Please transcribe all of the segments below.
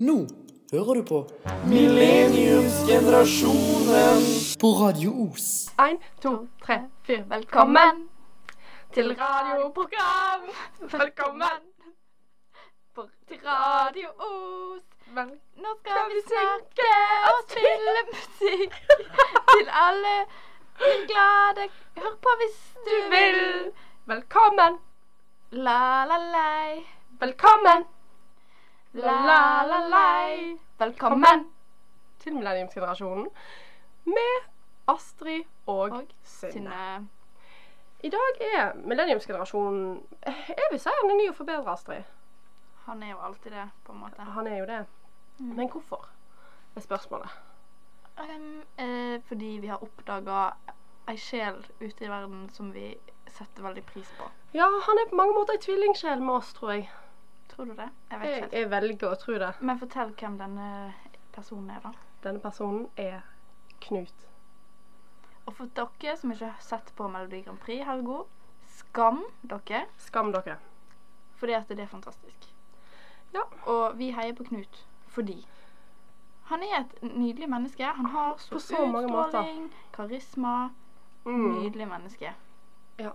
Nå hører du på Millenniumsgenerasjonen. på Radio Os. Én, to, tre, fire. Velkommen til radioprogram. Velkommen på- til Radio Os. Nå skal vi snakke og spille musikk til alle glade. Hør på hvis du vil. velkommen, La-la-lei. velkommen La-la-lei. Velkommen. til millenniumsgenerasjonen med Astrid og, Og Synne. I dag er millenniumsgenerasjonen Jeg vil si han er ny og forbedra, Astrid. Han er jo alltid det, på en måte. Han er jo det. Men hvorfor? er spørsmålet. Um, eh, fordi vi har oppdaga ei sjel ute i verden som vi setter veldig pris på. Ja, han er på mange måter en tvillingsjel med oss, tror jeg. Tror du det? Jeg vet ikke. Jeg, jeg velger å tro det. Men fortell hvem denne personen er, da. Denne personen er Knut. Og for dere som ikke har sett på Melodi Grand Prix, herregud, skam dere, Skam dere. fordi at det er fantastisk. Ja. Og vi heier på Knut fordi han er et nydelig menneske. Han har så, så utstråling, karisma. Mm. Nydelig menneske. Ja,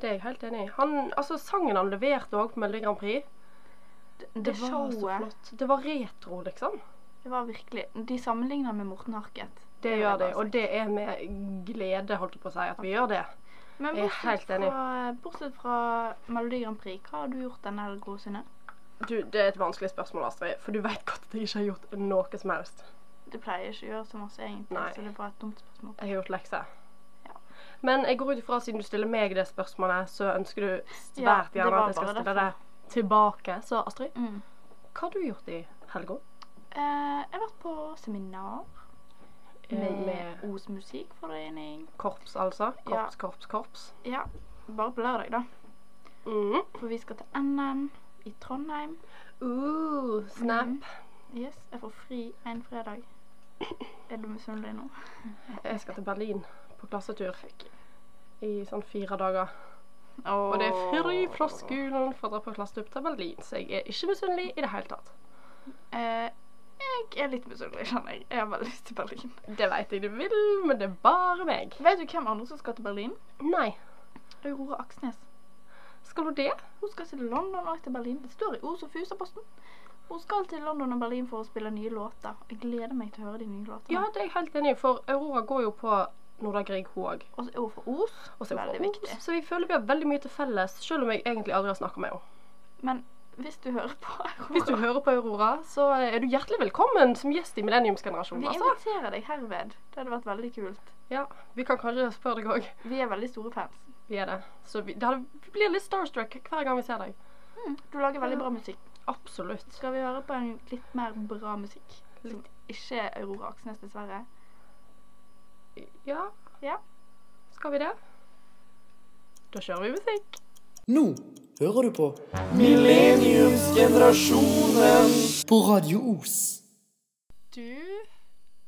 Det er jeg helt enig i. Han, altså, sangen han leverte òg på Melodi Grand Prix, Det, det, det var så flott. Det var retro, liksom. det var virkelig De sammenligner med Morten Harket. Det det gjør de, og det er med glede, holdt jeg på å si, at vi gjør det. Men jeg er helt enig. fra, bortsett fra Melodi Grand Prix, hva har du gjort denne helga, Synne? Du, det er et vanskelig spørsmål, Astrid, for du vet godt at jeg ikke har gjort noe som helst. Det pleier jeg ikke å gjøre så masse, egentlig, Nei. så det er bare et dumt spørsmål. Jeg har gjort lekser. Men jeg går ut ifra, siden du stiller meg det spørsmålet, så ønsker du svært gjerne ja, at jeg skal stille det derfor. Tilbake. Så Astrid, Mm. hva har du gjort i helga? Eh, jeg har vært på seminar Eh, med, med Os musikkforening. korps, altså? Ja. Korps, korps, korps. Ja, bare på lørdag, da. Mm. For vi skal til NM i Trondheim. Uh, snap. Mm. Yes, jeg får fri en fredag. Er du misunnelig nå? Jeg skal til Berlin på klassetur i sånn fire dager. Og det er fri fra skolen for å dra på klassetur til Berlin, så jeg er ikke misunnelig i det hele tatt. Eh, jeg er litt misunnelig, kjenner jeg. Jeg har veldig lyst til Berlin. Det vet jeg du vil, men det er bare meg. Vet du hvem andre som skal til Berlin? Nei. Aurora Aksnes. Skal du det? Hun skal til London og til Berlin. Det står i Os og Fusa-posten. Hun skal til London og Berlin for å spille nye låter. Jeg gleder meg til å høre de nye låtene. Ja, det er jeg helt enig i, for Aurora går jo på Norda Grieg, Hoag. Og så er hun fra Os. Og så er hun Veldig fra Os, viktig. så vi føler vi har veldig mye til felles, selv om jeg egentlig aldri har snakka med henne. Men hvis du hører på Aurora Hvis du hører på Aurora, så er du hjertelig velkommen som gjest i Vi Millenniumsgenerasjonen. Altså. inviterer deg herved. Det hadde vært veldig kult. Ja, vi kan kanskje spørre deg òg. Vi er veldig store fans. Vi er det. Så vi, det hadde, vi blir litt starstruck hver gang vi ser deg. Mm, du lager veldig bra musikk. Absolutt. Skal vi høre på en litt mer bra musikk? Som ikke er Aurora Aksnes, dessverre. Ja. Ja. Skal vi det? Da kjører vi musikk. Nå hører du på Millenniumsgenerasjonen. på Radio Os. Du,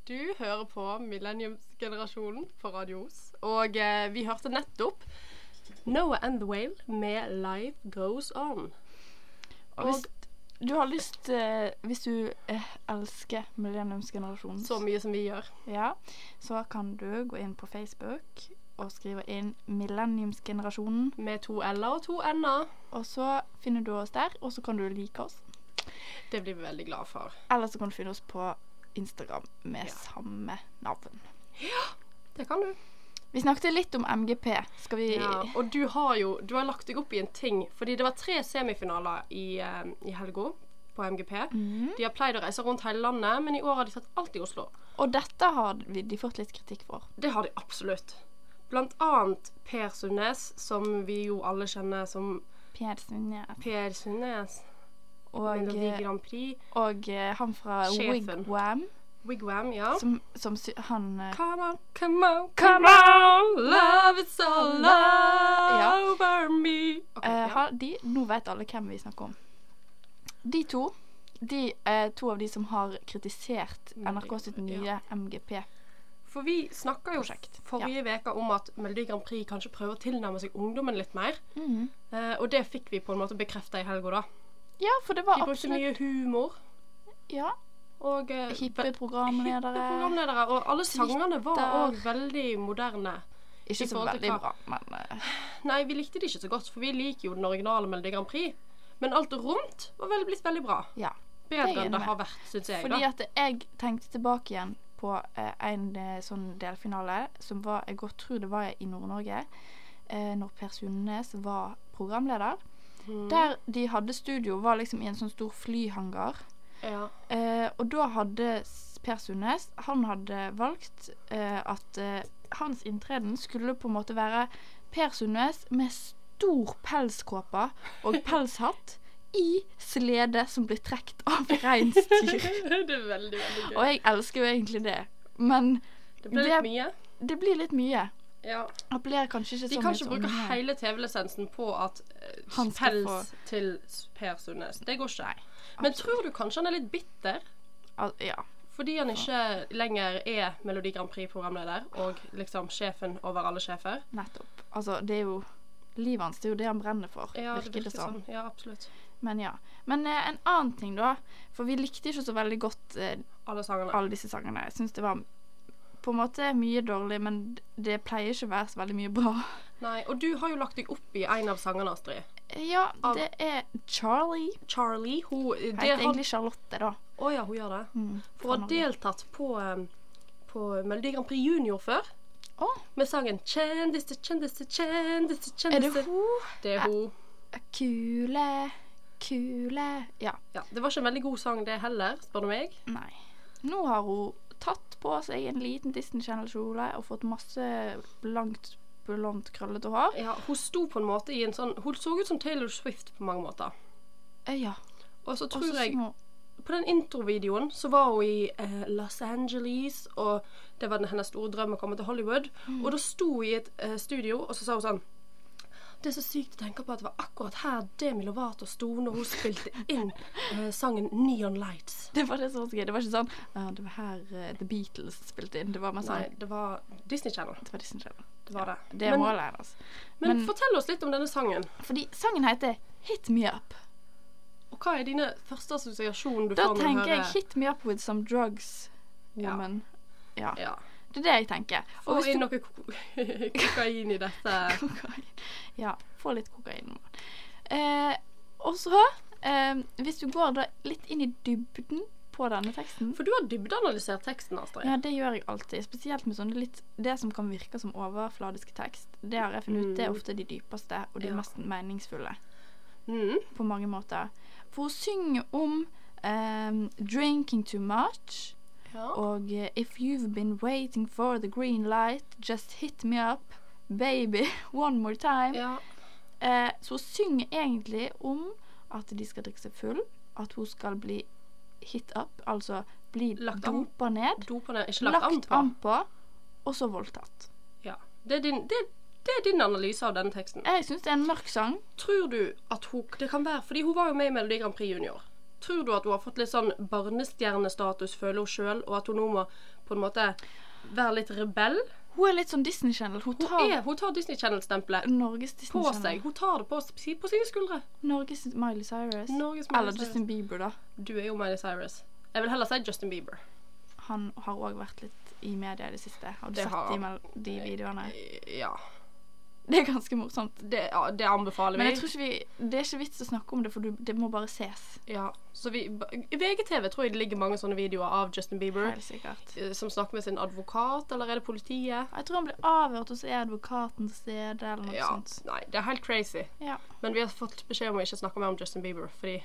du hører på Millenniumsgenerasjonen på Radio Os. Og eh, vi hørte nettopp Noah and the Whale med 'Life Goes On'. Og hvis du har lyst eh, Hvis du eh, elsker millenniumsgenerasjonen, Så mye som vi gjør. ja, så kan du gå inn på Facebook og skrive inn 'Millenniumsgenerasjonen'. Med to l-er og to n-er. Og så finner du oss der, og så kan du like oss. Det blir vi veldig glad for. Eller så kan du finne oss på Instagram med Ja. samme navn. Ja, Det kan du. Vi snakket litt om MGP. Skal vi Ja, og du har jo du har lagt deg opp i en ting. Fordi det var tre semifinaler i, eh, i helga på MGP. Mm. De har pleid å reise rundt hele landet, men i år har de tatt alt i Oslo. Og dette har de fått litt kritikk for. Det har de absolutt. Blant annet Per Sundnes, som vi jo alle kjenner som Per Sundnes. Per Sundnes. Og, Melodi eh, Grand Prix. og eh, han fra Sjefen. Wigwam, Wigwam, ja. som, som han eh, Come on, come on, come on, love is all Ja. over me. Okay, eh, ja. de, Nå vet alle hvem vi snakker om. De to de er to av de som har kritisert NRK sitt nye Ja. MGP. For vi snakka jo Prosjekt, forrige uke om at Melodi Grand Prix kanskje prøver å tilnærme seg ungdommen litt mer. Mhm. Eh, og det fikk vi på en måte bekrefta i helga, da. Ja, for det var De brukte absolutt mye humor. Ja. Og eh, Hippe programledere. hippe programledere. Og alle sangene var òg veldig moderne. Ikke så veldig bra, men uh... Nei, vi likte det ikke så godt, for vi liker jo den originale Melodi Grand Prix. Men alt rundt var vel blitt veldig bra. ja. Bedre enn det har vært, syns jeg. Fordi da. at jeg tenkte tilbake igjen på eh, en eh, sånn delfinale som var Jeg godt tror det var i Nord-Norge. Eh, når Per Sundnes var programleder. Mm. Der de hadde studio, var liksom i en sånn stor flyhangar. Ja. Eh, og da hadde Per Sundnes Han hadde valgt eh, at eh, hans inntreden skulle på en måte være Per Sundnes med stor pelskåpe og pelshatt i slede som blir trukket av reinsdyr. det er veldig, veldig gøy. Og jeg elsker jo egentlig det, men Det blir litt det- mye. det blir litt mye. Ja. Appellerer kanskje ikke De kan ikke bruke hele TV-lisensen på at eh, pels få- til Per Sundnes. Det går ikke. Nei, Men tror du kanskje han er litt bitter? Al ja. Fordi han ikke lenger er Melodi Grand Prix-programleder og liksom sjefen over alle sjefer? Nettopp. Altså, det er jo livet hans. Det er jo det han brenner for, Ja, virker virker det som. sånn. Ja, absolutt. Men ja. Men eh, en annen ting, da. For vi likte ikke så veldig godt eh, Alle alle disse sangene. Jeg syns det var på en måte mye dårlig, men det pleier ikke å være så veldig mye bra. Nei, og du har jo lagt deg opp i en av sangene, Astrid. Ja, det er Charlie. Charlie. Hun det Heter har- egentlig Charlotte, da. Å ja, hun gjør det. Mm, For å fra ha deltatt på, på Melodi Grand Prix Junior før. Oh. Med sangen 'Kjendis til kjendis til kjendis til er det hun? Det er hun. Kule, kule Ja. Ja, det var ikke en veldig god sang, det heller, spør du meg. Nei. Nå har hun tatt på seg en liten Disney Channel-kjole og fått masse langt, blondt, krøllete hår. Ja, Hun sto på en måte i en sånn Hun så ut som Taylor Swift på mange måter. Eh, ja. Og så tror Også jeg små. På den introvideoen så var hun i eh, Los Angeles, og det var den hennes store drøm å komme til Hollywood. Og da sto hun i et eh, studio, og så sa hun sånn Det er så sykt å tenke på at det var akkurat her Demi Lovato sto når hun spilte inn eh, sangen 'Neon Lights'. Det var det som var så gøy. Det var ikke sånn uh, Det var her uh, The Beatles spilte inn. Det var mer sånn Nei, det var Disney Channel. Det var Disney Channel. Det var det. Det men, målet hennes. men, Men- fortell oss litt om denne sangen. Fordi sangen heter Hit Me Up. Og hva er dine første assosiasjoner du Da får når du tenker jeg Hit Me Up With Some Drugs, Ja. woman. Ja. Ja. Det er det jeg tenker. Og Få inn du noe ko- kokain i dette. Kokain. Ja, få litt kokain. Eh, og så, eh, hvis du går da litt inn i dybden på denne teksten For du har dybdeanalysert teksten, Astrid. Ja, det gjør jeg alltid. Spesielt med sånne litt Det som kan virke som overfladiske tekst. Det har jeg funnet ut, det er Mm. ofte de dypeste og de Ja. mest meningsfulle. Mm. På mange måter. For hun synger om um, drinking too much. Ja. Og eh, If you've been waiting for the green light, just hit me up, baby, one more time. ja. Uh, så hun synger egentlig om at de skal drikke seg full, at hun skal bli hit up, altså bli dopa ned, Dopa ned, ikke lagt, lagt an på, og så voldtatt. Ja. Det, er din, det, det er din analyse av denne teksten. Jeg syns det er en mørk sang. Tror du at hun Det kan være Fordi hun var jo med i Melodi Grand Prix Junior. Tror du at hun har fått litt sånn barnestjernestatus, føler hun sjøl, og at hun nå må på en måte være litt rebell? Hun er litt sånn Disney Channel. Hun Hun, tar er, hun tar Disney Channel-stempelet Disney på Channel. seg. Hun tar det på, på sine skuldre. Norges Miley Cyrus. Norges Miley Eller Cyrus. Justin Bieber, da. Du er jo Miley Cyrus. Jeg vil heller si Justin Bieber. Han har òg vært litt i media i det siste. Har du Det sett har de, de videoene? Ja. Det er ganske morsomt. Det, ja, det anbefaler Men jeg tror ikke vi Det er ikke vits å snakke om det, for du, det må bare ses. Ja, så vi, I VGTV tror jeg det ligger mange sånne videoer av Justin Bieber Helt sikkert. eh, som snakker med sin advokat, eller er det politiet? Jeg tror han blir avhørt hos advokaten til stede, eller noe Ja, sånt. nei, det er helt crazy. Ja. Men vi har fått beskjed om å ikke snakke mer om Justin Bieber, fordi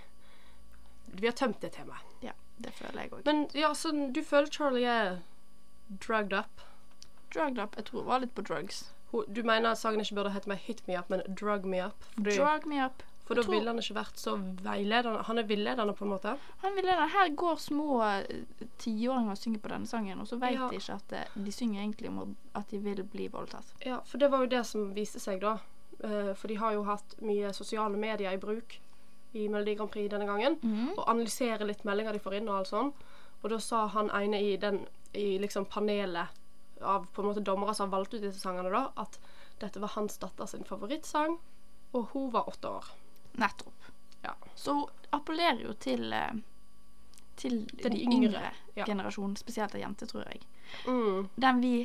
vi har tømt det temaet. ja. Det føler jeg òg. Men ja, så du føler Charlie er drugged up? Drugged up. Jeg tror hun var litt på drugs. Du mener at sangen ikke burde hete meg Hit Me Up, men Drug Me Up? Fordi, Drug me up. for da ville han ikke vært så veiledende. Han er villedende på en måte. Han ville det. Her går små eh, tiåringer og synger på denne sangen, og så vet Ja. de ikke at eh, de synger egentlig om at de vil bli voldtatt. Ja, for det var jo det som viste seg da. Eh, for de har jo hatt mye sosiale medier i bruk i Melodi Grand Prix denne gangen. Mhm. Og analysere litt meldinger de får inn og alt sånn. Og da sa han ene i, den, i liksom panelet av på en måte dommere som har valgt ut disse sangene, da, at dette var hans datter sin favorittsang, og hun var åtte år. Nettopp. Ja. Så hun appellerer jo til, eh, til er de den yngre, yngre, ja. generasjonen, spesielt av jenter, tror jeg. Mm. Den vi,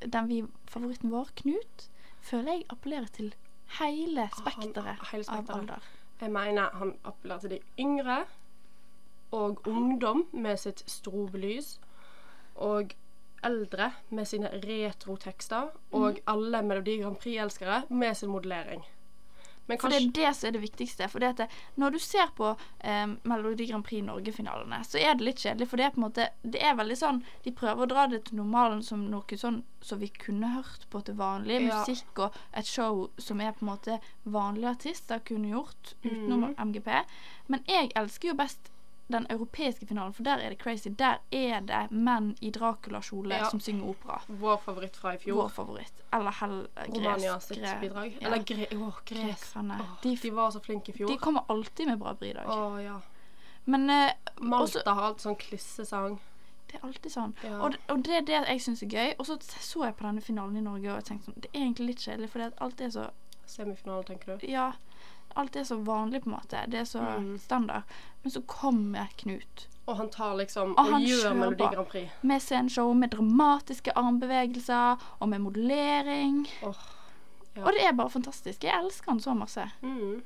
den vi favoritten vår, Knut, føler jeg appellerer til hele spekteret av alder. Jeg mener han appellerer til de yngre og ungdom med sitt strobelys. Og eldre med sine retrotekster. Og Mhm. alle Melodi Grand Prix-elskere med sin modellering. Men For det er det som er det viktigste. For det det, når du ser på eh, Melodi Grand Prix Norge-finalene, så er det litt kjedelig. For det er på en måte Det er veldig sånn De prøver å dra det til normalen som noe sånn som vi kunne hørt på til vanlig. Ja. Musikk og et show som er på en måte vanlige artister kunne gjort utenom mm. MGP. Men jeg elsker jo best den europeiske finalen, for der er det crazy. Der er det menn i Dracula-kjole Ja. som synger opera. vår favoritt fra i fjor. Vår favoritt. Eller hell, Romania sitt bidrag. Eller gre å. Grekerne. Åh, De, de var så flinke i fjor. de kommer alltid med bra bidrag. Å ja. Men eh, Malta også, har alltid sånn klissesang. det er alltid sånn. Ja. Og, og det er det jeg syns er gøy. Og så så jeg på denne finalen i Norge og tenkte sånn Det er egentlig litt kjedelig, for alt er så Semifinale, tenker du? Ja. Alt er så vanlig, på en måte. Det er så Mm. standard. Men så kommer Knut Og han tar liksom Og og, han gjør Melodi. Grand Prix. med sceneshow, med dramatiske armbevegelser og med modellering. Oh, ja. Og det er bare fantastisk. Jeg elsker han så masse. Mm.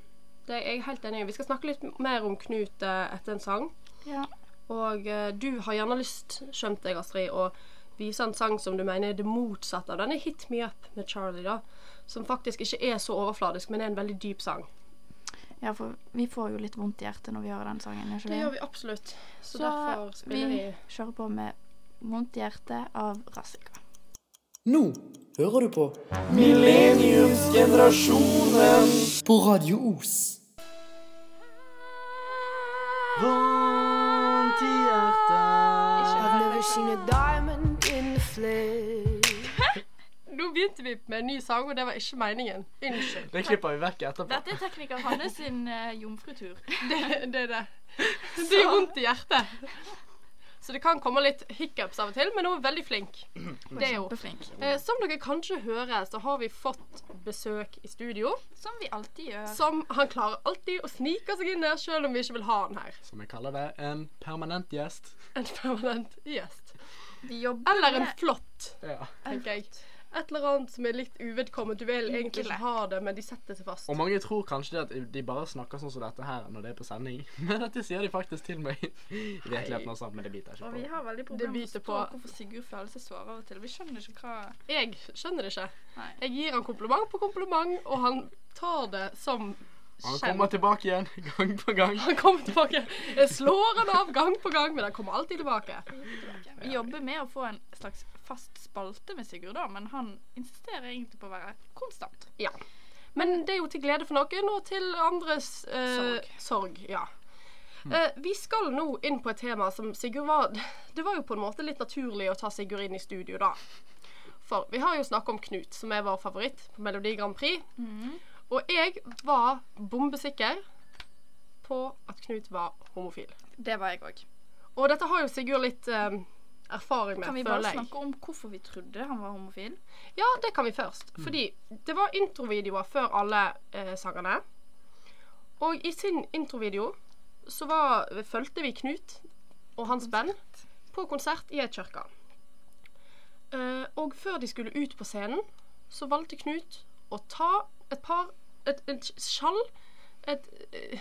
Det er jeg helt enig i. Vi skal snakke litt mer om Knut eh, etter en sang. Ja. Og eh, du har gjerne lyst, skjønt jeg, Astrid, å vise en sang som du mener er det motsatte av denne Hit Me Up med Charlie, da. Som faktisk ikke er så overfladisk, men er en veldig dyp sang. Ja, for vi får jo litt vondt i hjertet når vi hører den sangen. Ikke Det gjør vi absolutt. Så, Så derfor spiller vi, vi kjører på med Vondt i hjertet av Rassika. Nå hører du på Millenniumsgenerasjonen. på Radio Os. Vondt i hjertet. I've never seen a diamond in the flesh. Begynte vi med en ny sang, og det var ikke meningen. Unnskyld. Det klipper vi vekk etterpå. Dette er tekniker Hanne sin uh, jomfrutur. Det, det er det. Det gjør vondt i hjertet. Så det kan komme litt hiccups av og til, men hun er veldig flink. Det er hun. Eh, som dere kanskje hører, så har vi fått besøk i studio. Som vi alltid gjør. Som han klarer alltid å snike seg inn der, selv om vi ikke vil ha han her. Som jeg kaller det, en permanent gjest. En permanent gjest. Eller en flott, Ja. tenker jeg. Et eller annet som er litt uvedkommende. Du vil egentlig ikke ha det, men de setter seg fast. Og mange tror kanskje det at de bare snakker sånn som dette her når det er på sending. Men dette sier de faktisk til meg i virkeligheten også, men det biter jeg Og vi ikke på. har veldig problemer med å forstå hvorfor Sigurd føler seg såret av og til. Vi skjønner ikke hva Jeg skjønner det ikke. Nei. Jeg gir han kompliment på kompliment, og han tar det som Han kommer tilbake igjen gang på gang. Han kommer tilbake. Jeg slår han av gang på gang, men han kommer alltid tilbake. Vi jobber med å få en slags fast spalte med Sigurd, da, men han insisterer egentlig på å være konstant. Ja. Men det er jo til glede for noen, og til andres eh, Sorg. sorg. Ja. Eh, vi skal nå inn på et tema som Sigurd var Det var jo på en måte litt naturlig å ta Sigurd inn i studio da. For vi har jo snakket om Knut, som er vår favoritt på Melodi Grand Prix. Og jeg var bombesikker på at Knut var homofil. Det var jeg òg. Og dette har jo Sigurd litt eh, erfaring med, Kan vi bare snakke om hvorfor vi trodde han var homofil? Ja, det kan vi først. Fordi det var introvideoer før alle eh, sangene. Og i sin introvideo så var, fulgte vi Knut og hans band på konsert i ei kirke. Eh, og før de skulle ut på scenen, så valgte Knut å ta et par Et, et skjall Et, eh,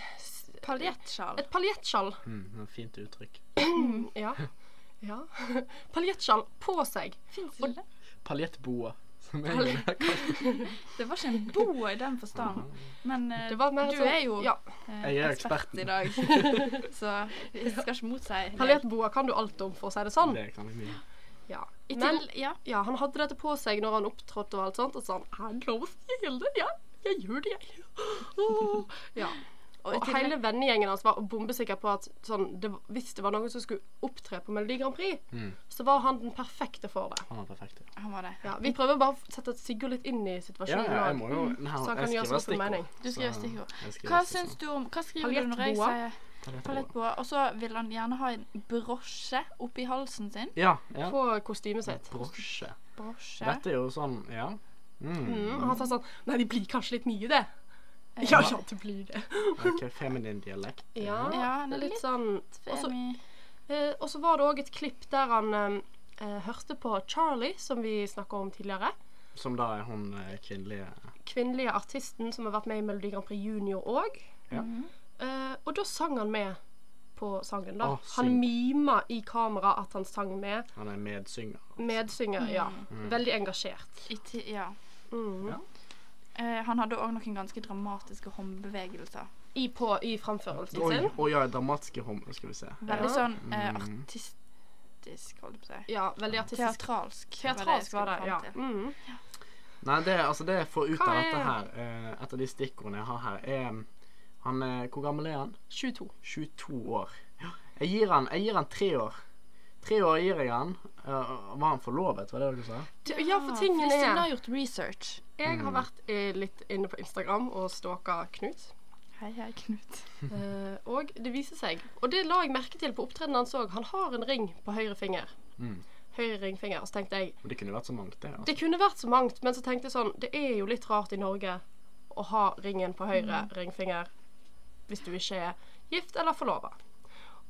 Paljettsjal. et paljettsjal. Mm, et fint uttrykk. Ja. ja. Paljettsjal på seg. Fins ikke det? Paljettboa. Det var ikke en bo i den forstand. Men eh, du så, er jo ja. eh, Jeg er ekspert i dag, så vi skal ikke motsi. Paljettboa kan du alt om, for å si det sånn. Det kan jeg mye. Ja. I Men til, ja. ja, han hadde dette på seg når han opptrådte og alt sånt, og sånn Er det lov å stjele det? Ja, jeg gjør det, jeg. Åh. Ja. Og Og hele vennegjengen hans var bombesikker på at sånn, det, hvis det var noen som skulle opptre på Melodi Grand Prix, Mm. så var han den perfekte for det. Han var perfekt. ja. Han var det. Ja, vi prøver bare å sette Sigurd litt inn i situasjonen. ja, jeg må jo Nei, Så han kan gjøre seg opp en mening. Du skriver stikkord. Hva syns du om Hva skriver du når jeg sier? Og så vil han gjerne ha en brosje oppi halsen sin. Ja. ja. På kostymet sitt. Brosje. Brosje. Dette er jo sånn Ja. Mm. Mm, han sa sånn Nei, de blir kanskje litt mye, det. Eh, Ja, ja, det blir det. Ok, Feminin dialekt. Ja, Ja, det er litt sånn Og så Femi. Eh, og så var det òg et klipp der han eh, eh, hørte på Charlie, som vi snakka om tidligere. Som da er hun eh, kvinnelige Kvinnelige artisten som har vært med i Melodi Grand Prix Junior òg. Ja. Eh, og da sang han med på sangen. da. Oh, han mima i kamera at han sang med. Han er medsynger. Medsynger, ja. Veldig engasjert. I ti, ja. Mm. Ja. Eh, han hadde òg noen ganske dramatiske håndbevegelser. I, på, I framførelsen Oi, sin. Å ja, dramatiske hånd, Skal vi se. Veldig Ja. sånn eh, Mm. artistisk, holdt jeg på å si. Ja, veldig artistisk. Teatralsk. Teatralsk var det, jeg ja. Mm. Mm. Nei, det, altså det jeg får ut av er- dette her, eh, et av de stikkordene jeg har her, er han er, Hvor gammel er han? 22. 22 år. Jeg gir han, jeg gir han tre år. Tre år gir jeg han. Uh, var han forlovet, var det det du sa? Ja, for tingen Hvis hun er har gjort research Jeg har vært eh, litt inne på Instagram og stalka Knut. Hei, hei, Knut. Uh, og det viser seg, og det la jeg merke til på opptredenen hans òg, han har en ring på høyre finger. Mm. Høyre ringfinger. Og så tenkte jeg Men det kunne vært så mangt, det. Altså. Det kunne vært så mangt, men så tenkte jeg sånn Det er jo litt rart i Norge å ha ringen på høyre ringfinger hvis du ikke er gift eller forlova.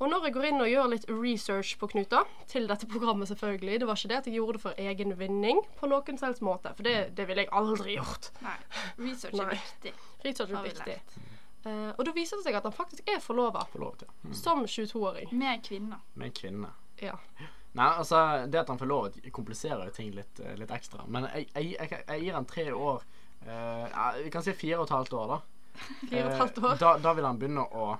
Og når jeg går inn og gjør litt research på Knuta, til dette programmet selvfølgelig Det var ikke det at jeg gjorde det for egen vinning på noen selvs måte, for det, det ville jeg aldri gjort. Nei. Research Nei. er viktig. Research Har er vi viktig. lært. Eh, og da viser det seg at han faktisk er forlova Forlovet, ja. Mm. som 22-åring. Med kvinner. Med en kvinne. Ja. Nei, altså, det at han får lov, kompliserer jo ting litt, eh, litt ekstra. Men jeg, jeg, jeg, jeg gir han tre år uh, ja, Vi kan si fire og et halvt år, da. Fire og et halvt år. år. Da, da vil han begynne å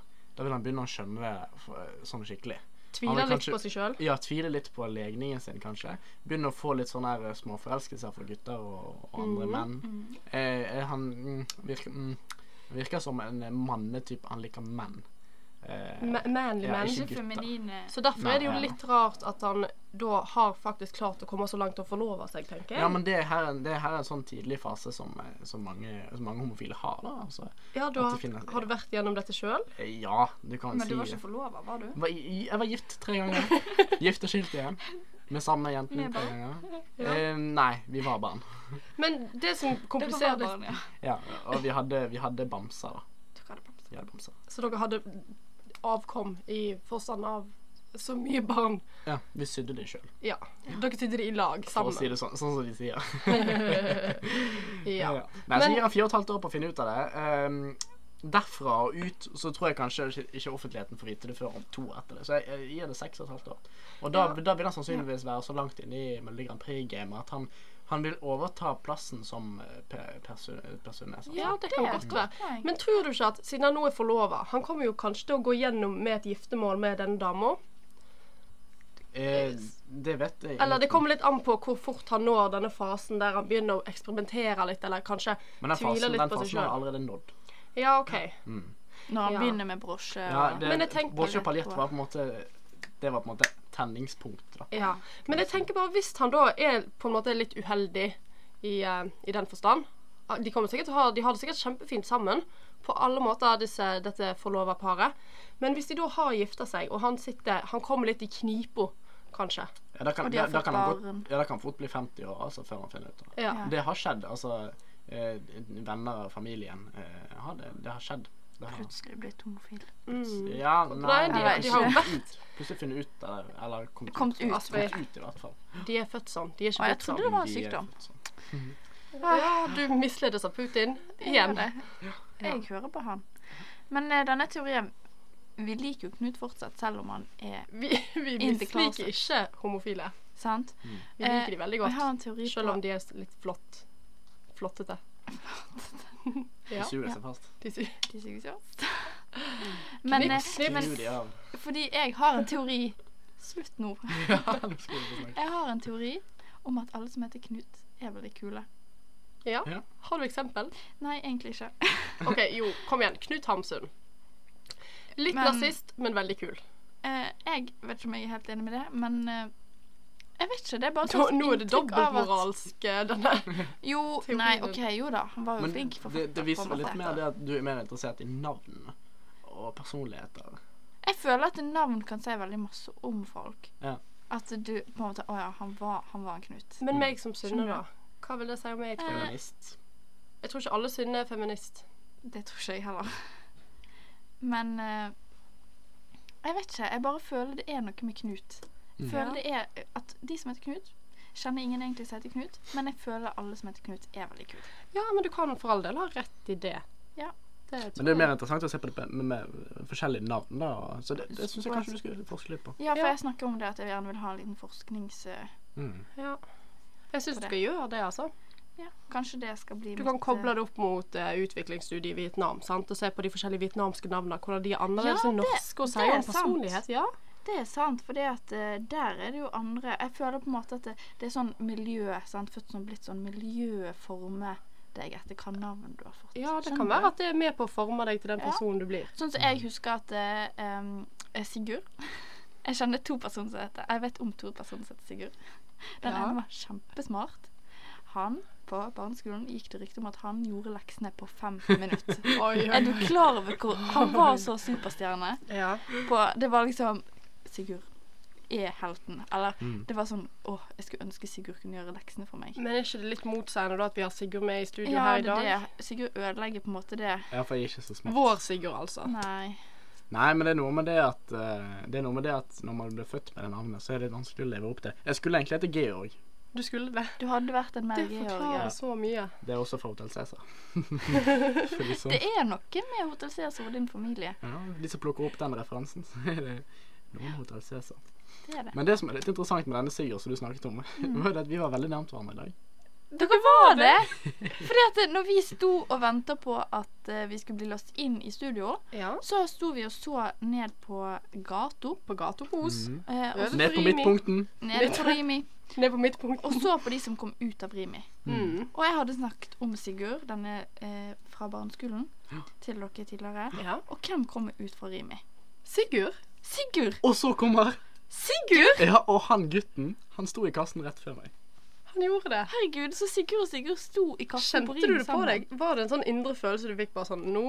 Da vil han begynne å skjønne det sånn skikkelig. Tviler kanskje, litt på seg sjøl. Ja, tviler litt på legningen sin, kanskje. Begynner å få litt sånne her eh, småforelskelser fra gutter og, og andre mm. menn. Eh, eh, han mm, virker, mm, virker som en eh, mannetype. Han liker menn. Eh, Ma- ja, gutter. feminine Så derfor Nei, er det jo ja. litt rart at han da har faktisk klart å komme så langt og forlove seg, tenker jeg. Ja, men det her, det her er en sånn tidlig fase som, eh, som, mange, som mange homofile har. da altså. Ja, du har, finnes- har du vært gjennom dette sjøl? Eh, Ja, du kan Men si Men du var ikke forlova, var du? Var Jeg var gift tre ganger. gift og skilt igjen. Med samme jenten Med barn? Ja. Ja. Eh, nei, vi var barn. Men det som Det var kompliserer barn, ja. Ja, og vi hadde, vi hadde bamser, da. Du hadde bamse. Vi hadde bamser. Så dere hadde avkom i forstand av så mye barn. Ja, vi sydde det sjøl, Ja. Dere sitter i lag sammen. for å si det sånn, sånn som de sier. ja. Nei, så Men- gir han fire og et halvt år på å finne ut av det. Um, derfra og ut så tror jeg kanskje ikke, offentligheten får vite det før om to år etter det. Så jeg, jeg gir det seks og et halvt år. Og da, Ja. da vil han sannsynligvis være så langt inne i Melodi Grand Prix-gamet at han, han vil overta plassen som eh, personess. ja, det kan Det godt være. Men tror du ikke at siden han nå er forlova, han kommer jo kanskje til å gå gjennom med et giftermål med denne dama? Eh, det vet jeg Eller det kommer litt an på hvor fort han når denne fasen der han begynner å eksperimentere litt, eller kanskje tviler fasen, litt på seg fasen har allerede nådd. Ja, OK. Når han Ja. begynner med brosje Ja, det, Men Brosje og paljett var på en måte Det var på en måte tenningspunkt. da. Ja. Men jeg tenker bare hvis han da er på en måte litt uheldig i, uh, i den forstand ah, De kommer sikkert til å ha De har det sikkert kjempefint sammen på alle måter, disse, dette forlova paret. Men hvis de da har gifta seg, og han sitter Han kommer litt i knipa, kanskje. Ja, da kan, de da, da kan fort, ja, da kan fort bli 50 år altså, før han finner ut av det. Ja. Ja. Det har skjedd. Altså, eh, venner og familien eh, har det. Det har skjedd. Plutselig blitt homofil. Mm. ja, nei, de- det har de har jo vært. Plutselig funnet ut av det. Eller kommet, kom ut. Altså, kom ut, i hvert fall. De er født sånn. De er ikke født sånn. jeg trodde sånn. det var en sykdom. sånn. Ja, du misledes av Putin. Igjen. det. Jeg hører på han. Men eh, denne teorien Vi liker jo Knut fortsatt, selv om han er Vi, vi misliker ikke homofile. Sant? Vi liker de veldig har godt. Selv om de er litt flott. Flottete. Ja, De suger seg fast. de suger seg fast. Men, eh, Knips, knips. men av. fordi jeg har en teori Slutt nå. Jeg har en teori om at alle som heter Knut, er veldig kule. Ja. Ja. Har du eksempel? Nei, egentlig ikke. OK, jo, kom igjen. Knut Hamsun. Litt Men- nazist, men veldig kul. Eh, jeg vet ikke om jeg er helt enig med det, men eh, jeg vet ikke. Det er bare sånn nå er det inntrykk av dobbeltmoralsk, eh, denne. Jo, nei, OK, jo da. Han var jo Men flink det, det viser vel litt mer det at du er mer interessert i navn og personligheter. Jeg føler at navn kan si veldig masse om folk. Ja. At du på en måte Å ja, han var, han var en Knut. Men meg som Synne, da? Hva vil det si om meg? Eh, Feminist. Jeg tror ikke alle Synne er feminist. Det tror ikke jeg heller. Men eh, Jeg vet ikke. Jeg bare føler det er noe med Knut. Jeg føler det er at de som heter Knut Kjenner ingen egentlig som heter Knut, men jeg føler alle som heter Knut, er veldig kule. Ja, men du kan for all del ha rett i det. Ja. Det Men det er mer interessant å se på det med, med, med forskjellige navn. da. Så det, det syns jeg kanskje du skulle forske litt på. Ja, for Ja. jeg snakker om det at jeg gjerne vil ha en liten forsknings... eh, Mm. Ja. Jeg syns du skal gjøre det, altså. Ja, kanskje det skal bli Du kan mitt, koble eh, det opp mot uh, utviklingsstudiet i Vietnam sant? og se på de forskjellige vietnamske navnene. Hvordan de er annerledes Ja, enn det- norske og det sier er personlighet. sant. personlighet. Ja. Det er sant, for eh, der er det jo andre Jeg føler på en måte at det, det er sånn miljø, sant, født som blitt sånn miljøforme deg etter hva navn du har fått. ja, det Skjønner kan du? være at det er med på å forme deg til den Ja. personen du blir. Sånn som jeg husker at eh, Sigurd Jeg kjenner to personer som heter Jeg vet om to personer som heter Sigurd. Den Ja. ene var kjempesmart. Han på barneskolen gikk det rykte om at han gjorde leksene på fem minutter. Er du klar over hvor Han var så superstjerne. Ja. På, det var liksom Sigurd er helten. Eller Mm. det var sånn Å, jeg skulle ønske Sigurd kunne gjøre leksene for meg. Men er ikke det litt motsigende da at vi har Sigurd med i studio Ja, her i dag? Ja, det er det. Sigurd ødelegger på en måte det. Ja, for jeg er ikke så smart. Vår Sigurd, altså. Nei. Nei, men det er noe med det at uh, Det er noe med det at når man blir født med det navnet, så er det vanskelig å leve opp til. Jeg skulle egentlig hete Georg. Du skulle det. Du hadde vært en mer Georg. Det forklarer ja. så mye. Det er også fra Hotell Cæsar. Det er noe med Hotell Cæsar og din familie. ja, de som plukker opp den referansen, så er det noe med Hotell Cæsar. Det er det. Men det som er litt interessant med denne Sigurd som du snakket om, var at vi var veldig nærmt hverandre i dag. Dere var det! Fordi at når vi sto og venta på at eh, vi skulle bli låst inn i studio, Ja. så sto vi og så ned på gata. På gata på Os. Mhm. eh, Ned på midtpunkten. Ned på Rimi. Ned på midtpunkten. Og så på de som kom ut av Rimi. Mm. Og jeg hadde snakket om Sigurd, denne eh, fra barneskolen, til dere tidligere. Ja. Og hvem kommer ut fra Rimi? Sigurd. Sigurd! Og så kommer Sigurd! Ja, og han gutten, han sto i kassen rett før meg. Han gjorde det. Herregud, så Sigurd og Sigurd sto i kassen på Kjente du det på deg? Var det en sånn indre følelse du fikk bare sånn Nå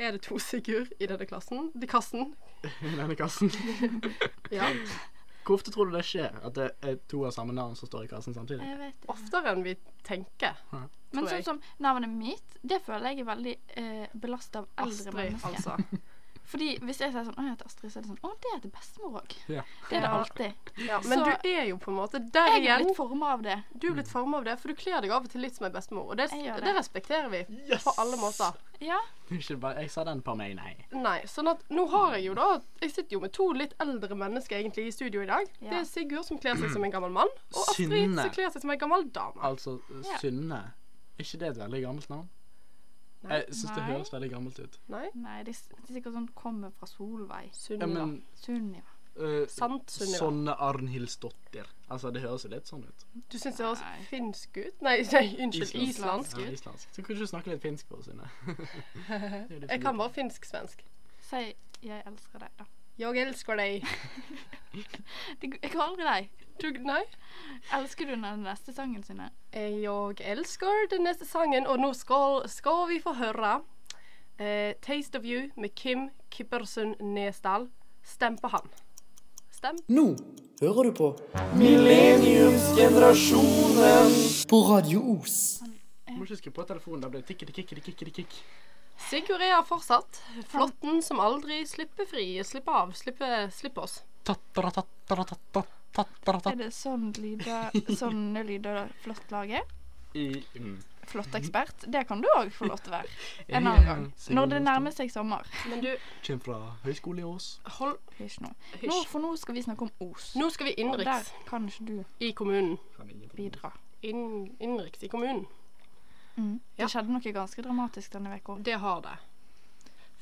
er det to Sigurd i denne klassen. De kassen. I denne kassen. Ja. Hvor ofte tror du det skjer at det er to av samme navn som står i kassen samtidig? Jeg vet ikke. Oftere enn vi tenker. Men sånn som navnet mitt, det føler jeg er veldig eh, belastet av eldre Astrid, mennesker. altså. Fordi hvis jeg sier sånn Å, jeg heter Astrid, så er det sånn Å, det heter bestemor òg. Ja. Det er det alltid. Ja, men Så- du er jo på en måte der Jeg er litt blitt forma av det. Du er blitt formet av det, for du kler deg av og til litt som ei bestemor. Og det, det. det respekterer vi på alle måter. Ja. Ikke bare Jeg sa den på meg, nei. Nei, sånn at nå har jeg jo da Jeg sitter jo med to litt eldre mennesker egentlig i studio i dag. Ja. Det er Sigurd som kler seg som en gammel mann, og Astrid Synne. som kler seg som en gammel dame. Altså, Ja. Synne. Er ikke det et veldig gammelt navn? Jeg syns det Nei. høres veldig gammelt ut. Nei? Nei, det er er sikkert sånn kommer fra Solveig. Ja, Sunniva. men Sunniva. uh, Sant, Sunniva. Sonne Arnhildsdottir. Altså, det høres jo litt sånn ut. Du syns det høres Nei. finsk ut? Nei, nei unnskyld. Islandsk. Islandsk Ja, ut. islandsk. Så kunne du snakke litt finsk på Synne. Jo litt Jeg kan bare finsk-svensk. Si 'jeg elsker deg', da. Jeg elsker deg. Det, jeg kan aldri deg. Du, nei? Elsker du den neste sangen sin? Jeg elsker den neste sangen, og nå skal, skal vi få høre eh, 'Taste of You' med Kim Kippersund Nesdal. Stem på han. Stem. Nå hører du på Millenniumsgenerasjonen på Radio Os. Du må ikke skru på telefonen, da blir det tikki-tikki-tikki-tikki. Sigurd er her fortsatt. Flåtten som aldri slipper fri. Slipper av. Slipper, slipper oss. Er det sånn lyder, sånne lyder flott lager? Mm. Flott ekspert. Det kan du òg få lov til å være. En annen gang. Når det nærmer seg sommer. Men du, Kjem fra høyskole i Ås. hold Hysj nå. nå. For nå skal vi snakke om Os. Nå skal vi Og der kan ikke du i kommunen. bidra. In, innenriks i kommunen. Mm. Det skjedde noe ganske dramatisk denne uka. Det har det.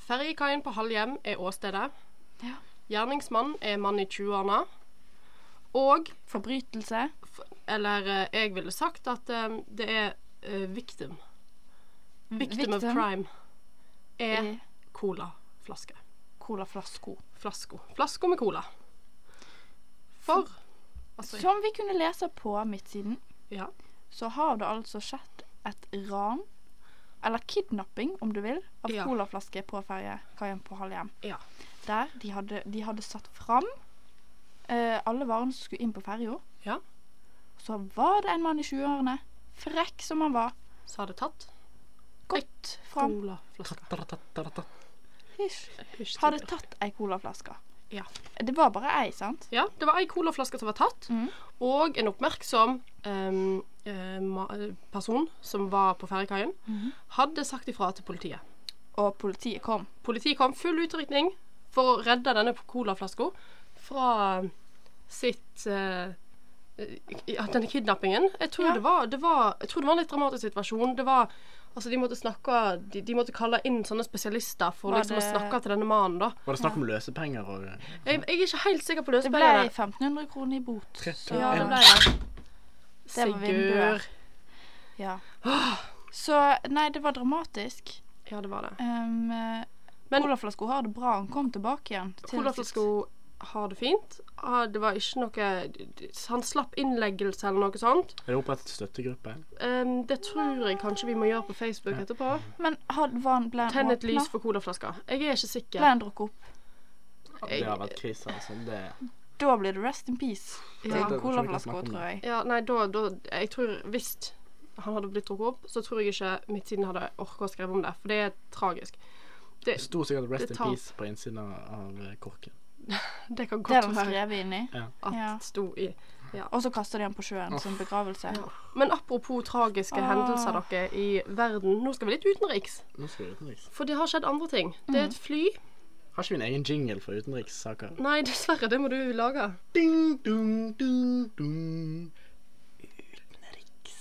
Ferjekaien på Halhjem er åstedet. Ja. Gjerningsmann er mann i 20-årene. Og Forbrytelse. Eller eh, jeg ville sagt at um, det er uh, victim. Victim, of crime er e colaflaske. colaflasko. Flasko. Flasko med cola. For altså, Som vi kunne lese på midtsiden, Ja. så har det altså skjedd et ran, eller kidnapping om du vil, av Ja. colaflaske på ferjekaien på Halhjem. Ja. Der de hadde, de hadde satt fram eh, alle varene som skulle inn på ferja. Ja. Så var det en mann i 20-årene, frekk som han var, Så hadde tatt gått fram. Hysj. Hysj, Hadde tatt ei colaflaske. Ja. Det var bare ei, sant? Ja, det var ei colaflaske som var tatt, mm. og en oppmerksom ehm, eh, person som var på ferjekaien, mm. hadde sagt ifra til politiet. Og politiet kom. Politiet kom full utrykning for å redde denne colaflaska fra sitt uh, ja, denne kidnappingen. Jeg tror, Ja. det var, det var, jeg tror det var en litt dramatisk situasjon. Det var Altså, de måtte snakke De, de måtte kalle inn sånne spesialister for Var liksom å snakke til denne mannen, da. Var det snakk om løsepenger og Jeg, jeg er ikke helt sikker på løsepenger. Det ble 1500 kroner i bot. Så, Ja, det ble det. Det. Sigurd. ja. Så nei, det var dramatisk. Ja, det var det. Um, eh, Men- Colaflaska har det bra. Han kom tilbake igjen. til Colaflaska har det fint. Ah, Det var ikke noe Han slapp innleggelse eller noe sånt. Er det opprettet støttegruppe? Um, det tror jeg kanskje vi må gjøre på Facebook etterpå. Men had, var han, ble Tenn et lys for colaflaska. Jeg er ikke Ble sikker. han drukket opp? Det har vært krise, altså. Det Da blir det rest in peace til Ja. Det- colaflaska, det- tror jeg. Ja, nei, da, da Jeg tror hvis han hadde blitt drukket opp, så tror jeg ikke Midtsiden hadde orka å skrive om det, for det er tragisk. det sto sikkert 'Rest in Peace' på innsiden av, av eh, korken. Det kan Det godt være skrev inni. i. Ja. det sto i Og så kaster de den på sjøen som begravelse. Ja. Men apropos tragiske Ah. hendelser dere i verden. Nå skal vi litt utenriks. Nå skal vi utenriks. For det har skjedd andre ting. Det er et fly. Har ikke vi en egen jingle for utenrikssaker? Nei, dessverre. Det må du lage. Ding, dung, dung, Utenriks.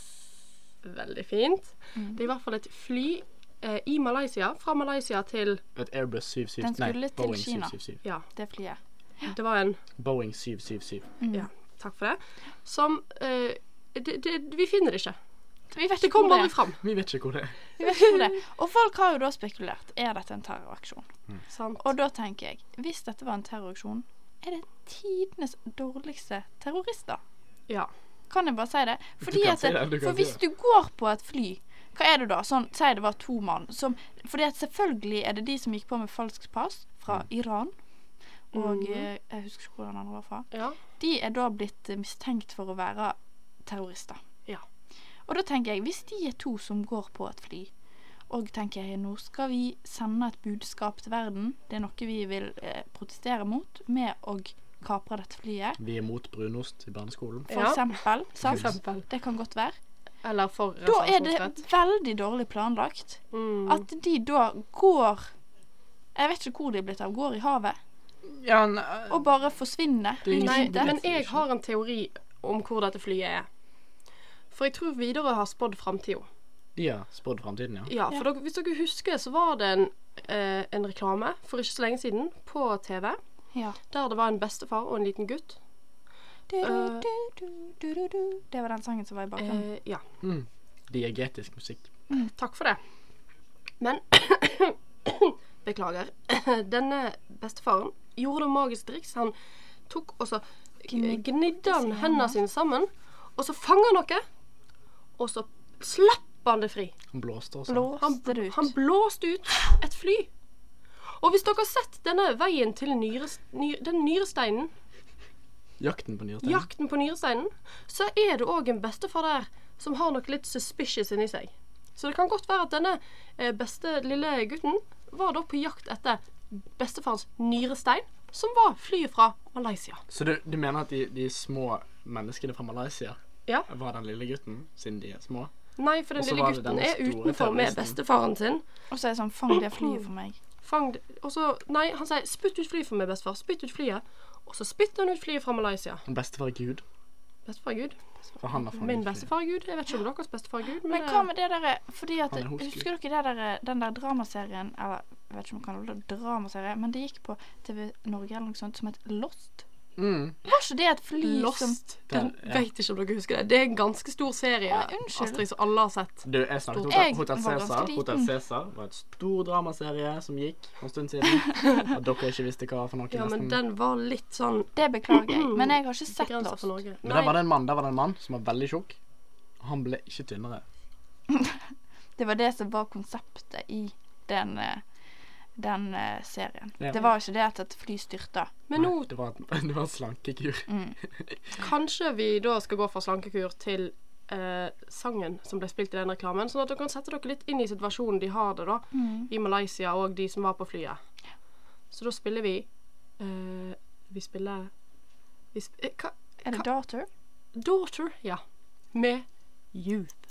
Veldig fint. Mm. Det er i hvert fall et fly eh, i Malaysia. Fra Malaysia til Et Airbus 777 Den skulle Nei, til Boeing Kina. 777. Ja, Det flyet. det var en Boeing 777. Ja, takk for det. Som eh, det, det, Vi finner det ikke. Vi vet Det ikke hvor det aldri er. fram. Vi vet ikke hvor det er. Vi vet ikke hvor det er. Og folk har jo da spekulert. Er dette en terroraksjon? Sant? Og da tenker jeg, hvis dette var en terroraksjon, er det tidenes dårligste terrorister? Ja. Kan jeg bare si det? Fordi kan at si det, du kan For si hvis du går på et fly, hva er det da? Sånn, Si det var to mann som Fordi at selvfølgelig er det de som gikk på med falskt pass fra Mm. Iran. Og mm. eh, jeg husker ikke hvor den andre var fra. ja. De er da blitt eh, mistenkt for å være terrorister. Ja. Og da tenker jeg, hvis de er to som går på et fly, og tenker jeg nå skal vi sende et budskap til verden, det er noe vi vil eh, protestere mot, med å kapre dette flyet, Vi er mot brunost i barneskolen. for Ja. eksempel, sant? Det kan godt være. Eller for Da er det veldig dårlig planlagt. Mm. At de da går Jeg vet ikke hvor de er blitt av. Går i havet. Ja, Og bare forsvinner. Er Nei, men jeg har en teori om hvor dette flyet er. For jeg tror Widerøe har spådd framtida. de har spådd framtiden, ja. Ja, for dere, hvis dere husker, så var det en, eh, en reklame for ikke så lenge siden på TV Ja. der det var en bestefar og en liten gutt. Det var den sangen som var i bakgrunnen. Eh, ja, Mm. Diagetisk musikk. takk for det. Men Beklager. Denne bestefaren gjorde det magisk triks. Han tok og så Gnidde han hendene sine sammen, og så fanga han noe, og så slapp han det fri. Han blåste også. Han, Blåste det ut. han blåste ut et fly. Og hvis dere har sett denne veien til nyre, ny, den nyresteinen, Jakten på nyresteinen'? jakten på nyresteinen, så er det òg en bestefar der som har noe litt suspicious inni seg. Så det kan godt være at denne eh, beste lille gutten var da på jakt etter bestefarens nyrestein, som var flyet fra Malaysia. Så du, du mener at de, de små menneskene fra Malaysia Ja. var den lille gutten, siden de er små? Nei, for den Også lille gutten er utenfor med bestefaren sin. Og så er det sånn Fang det flyet for meg. Fang det Og så Nei, han sier 'spytt ut flyet for meg, bestefar'. Spytt ut flyet. Og så spytter han ut flyet fra Malaysia. En bestefar er Gud. Bestefar er Gud. For han er fra Min bestefar er Gud. Jeg vet ikke om deres bestefar er Gud, men, Men hva med det derre Fordi at er. Husker dere det der, den der dramaserien Eller jeg vet ikke om man kan kalle det dramaserie, men det gikk på TV Norge eller noe sånt som het Lost. Mm. Var ikke det et fly Lost. som Den- ja. vet ikke om dere husker det. Det er en ganske stor serie. Ja. Astrid, som alle har sett. Du, jeg snakket om Hotel var ganske Cæsar. Hotel Cæsar var et stor dramaserie som gikk for en stund siden. Og dere ikke visste hva for noe, Ja, men nesten. den var litt sånn Det beklager jeg, men jeg har ikke sett Lost. for Norge. Men der var det en mann der var det en mann som var veldig tjukk. Han ble ikke tynnere. Det var det som var konseptet i den, eh, den eh, serien. Ja. Det var ikke det at et fly styrta. Men nå Nei, det var, det var en slankekur. Mm. kanskje vi da skal gå fra slankekur til eh, sangen som ble spilt i den reklamen, sånn at dere kan sette dere litt inn i situasjonen de har det da Mm. i Malaysia, og de som var på flyet. Så da spiller vi eh, vi spiller vi sp hva, hva? Er det daughter? Daughter, ja. Med Youth.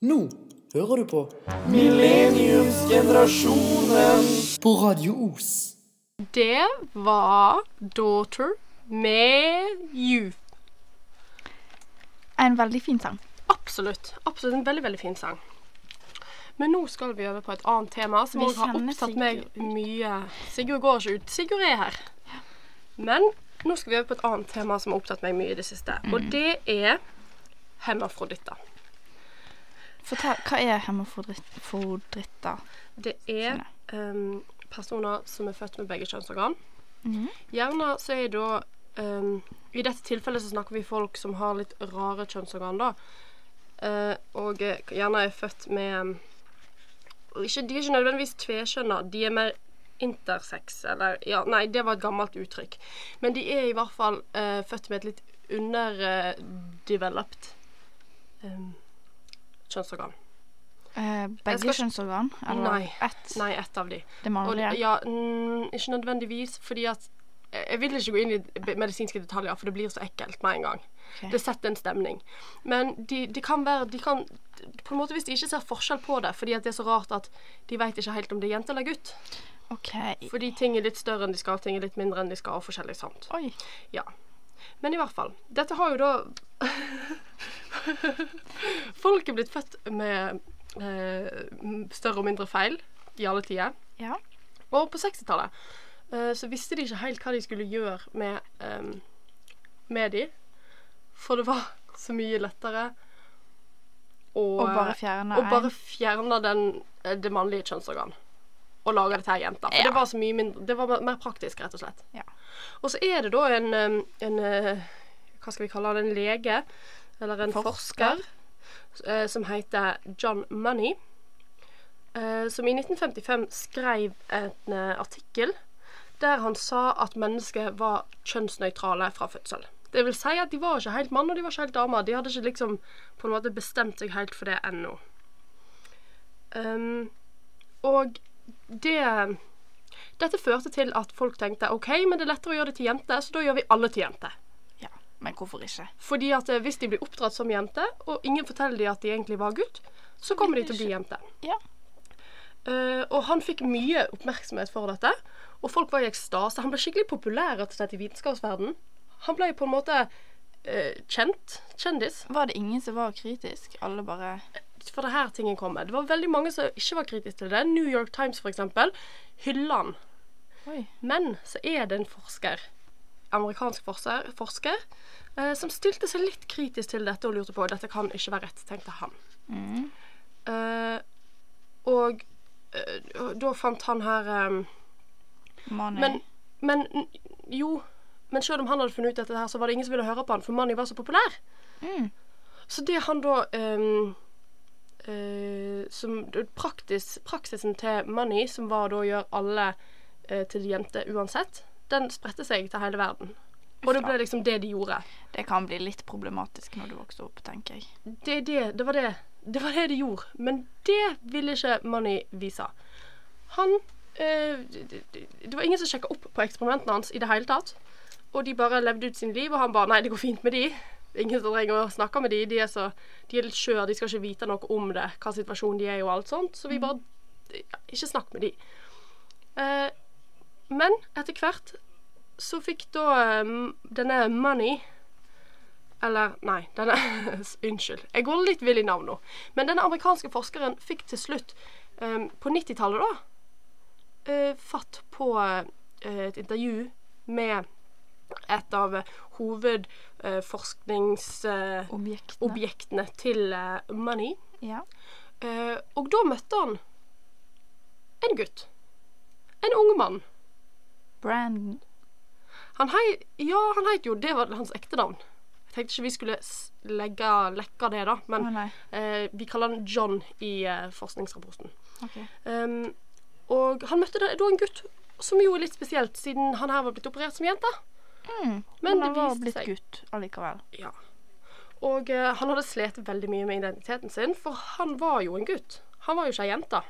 Nå hører du på Millenniumsgenerasjonen på Radio Os. Det var Daughter med Youth. En veldig fin sang. Absolutt. Absolutt en veldig, veldig fin sang. Men nå skal vi over på et annet tema som også har opptatt meg mye. Sigurd går ikke ut. Sigurd er her. Men nå skal vi over på et annet tema som har opptatt meg mye i det siste. Mm. Og det er hemafroditter. Fortell, hva er hemofodritter? Det er um, personer som er født med begge kjønnsorgan. Mhm. Gjerne så er da um, I dette tilfellet så snakker vi folk som har litt rare kjønnsorgan, da. Uh, og eh, gjerne er født med um, ikke, De er ikke nødvendigvis tvekjønna, de er mer intersex, eller ja, Nei, det var et gammelt uttrykk. Men de er i hvert fall uh, født med et litt underdeveloped um, kjønnsorgan. Eh, begge kjønnsorgan? Eller ett? Nei, ett av de. Det mannlige? Ja, mm, ikke nødvendigvis, fordi at jeg vil ikke gå inn i medisinske detaljer, for det blir så ekkelt med en gang. Okay. Det setter en stemning. Men de, de kan være de kan, På en måte hvis de ikke ser forskjell på det, fordi det er så rart at de vet ikke helt om det er jente eller gutt. Okay. Fordi ting er litt større enn de skal, ting er litt mindre enn de skal, og forskjellig sånt. Oi. Ja. Men i hvert fall. Dette har jo da Folk er blitt født med eh, større og mindre feil i alle tider. Ja. Og på 60-tallet eh, så visste de ikke helt hva de skulle gjøre med, eh, med de. For det var så mye lettere å Og bare fjerne å bare fjerne den, eh, det mannlige kjønnsorgan. Og lage det til ei jente. For Ja. det var så mye mindre Det var mer- mer praktisk, rett og slett. Ja. Og så er det da en, en eh, Hva skal vi kalle det? En lege, eller en Forsker. forsker, eh, som heter John Money. eh, som i 1955 skrev en artikkel der han sa at mennesker var kjønnsnøytrale fra fødsel. Det vil si at de var ikke helt mann, og de var ikke helt dame. De hadde ikke liksom på en måte bestemt seg helt for det ennå. Um, og det Dette førte til at folk tenkte OK, men det er lettere å gjøre det til jenter, så da gjør vi alle til jenter. ja. Men hvorfor ikke? Fordi at eh, hvis de blir oppdratt som jente, og ingen forteller dem at de egentlig var gutt, så kommer de til å bli jente. Ja. Uh, og han fikk mye oppmerksomhet for dette, og folk var i ekstase. Han ble skikkelig populær rett og slett i vitenskapsverdenen. Han ble på en måte uh, kjent. Kjendis. Var det ingen som var kritisk? Alle bare For det her tingen kommer. Det var veldig mange som ikke var kritiske til det. New York Times, eksempel, hyller han. Oi. Men så er det en forsker, amerikansk forsker, forsker eh, som stilte seg litt kritisk til dette og lurte på dette kan ikke være rett, tenkte han. Mm. Eh, og eh, da fant han her eh, Money. Men, men jo Men selv om han hadde funnet ut dette her, så var det ingen som ville høre på han, for Money var så populær. Mm. Så det han da eh, som, praktis, Praksisen til Money, som var da å gjøre alle eh, til jenter uansett, den spredte seg til hele verden. Og det ble liksom det de gjorde. Det kan bli litt problematisk når du vokser opp, tenker jeg. Det, det, det, var det. det var det de gjorde. Men det ville ikke Money vise. Han eh, det, var ingen som sjekka opp på eksperimentene hans i det hele tatt. Og de bare levde ut sin liv, og han bare Nei, det går fint med de. Ingen som trenger å snakke med de. De er, så, de er litt skjøre, de skal ikke vite noe om det, hva situasjonen de er i og alt sånt. Så vi bare ja, Ikke snakk med de. Eh, men etter hvert så fikk da eh, denne Money eller nei, denne Unnskyld. Jeg går litt vill i navn nå. Men denne amerikanske forskeren fikk til slutt, eh, på 90-tallet, da, eh, fatt på et intervju med et av hovedforskningsobjektene Objektene. til eh, Money. Ja. Eh, og da møtte han en gutt. En ung mann. Brandon. Han hei, ja, han heit jo Det var hans ekte navn. Jeg tenkte ikke vi skulle legge, lekke det, da, men oh, eh, vi kaller han John i eh, forskningsrapporten. Okay. Um, og han møtte da en gutt som jo er litt spesielt, siden han her var blitt operert som jente. Mm. Men Men han var blitt seg- gutt allikevel. Ja. Og uh, han hadde slitt veldig mye med identiteten sin, for han var jo en gutt. Han var jo ikke ei jente.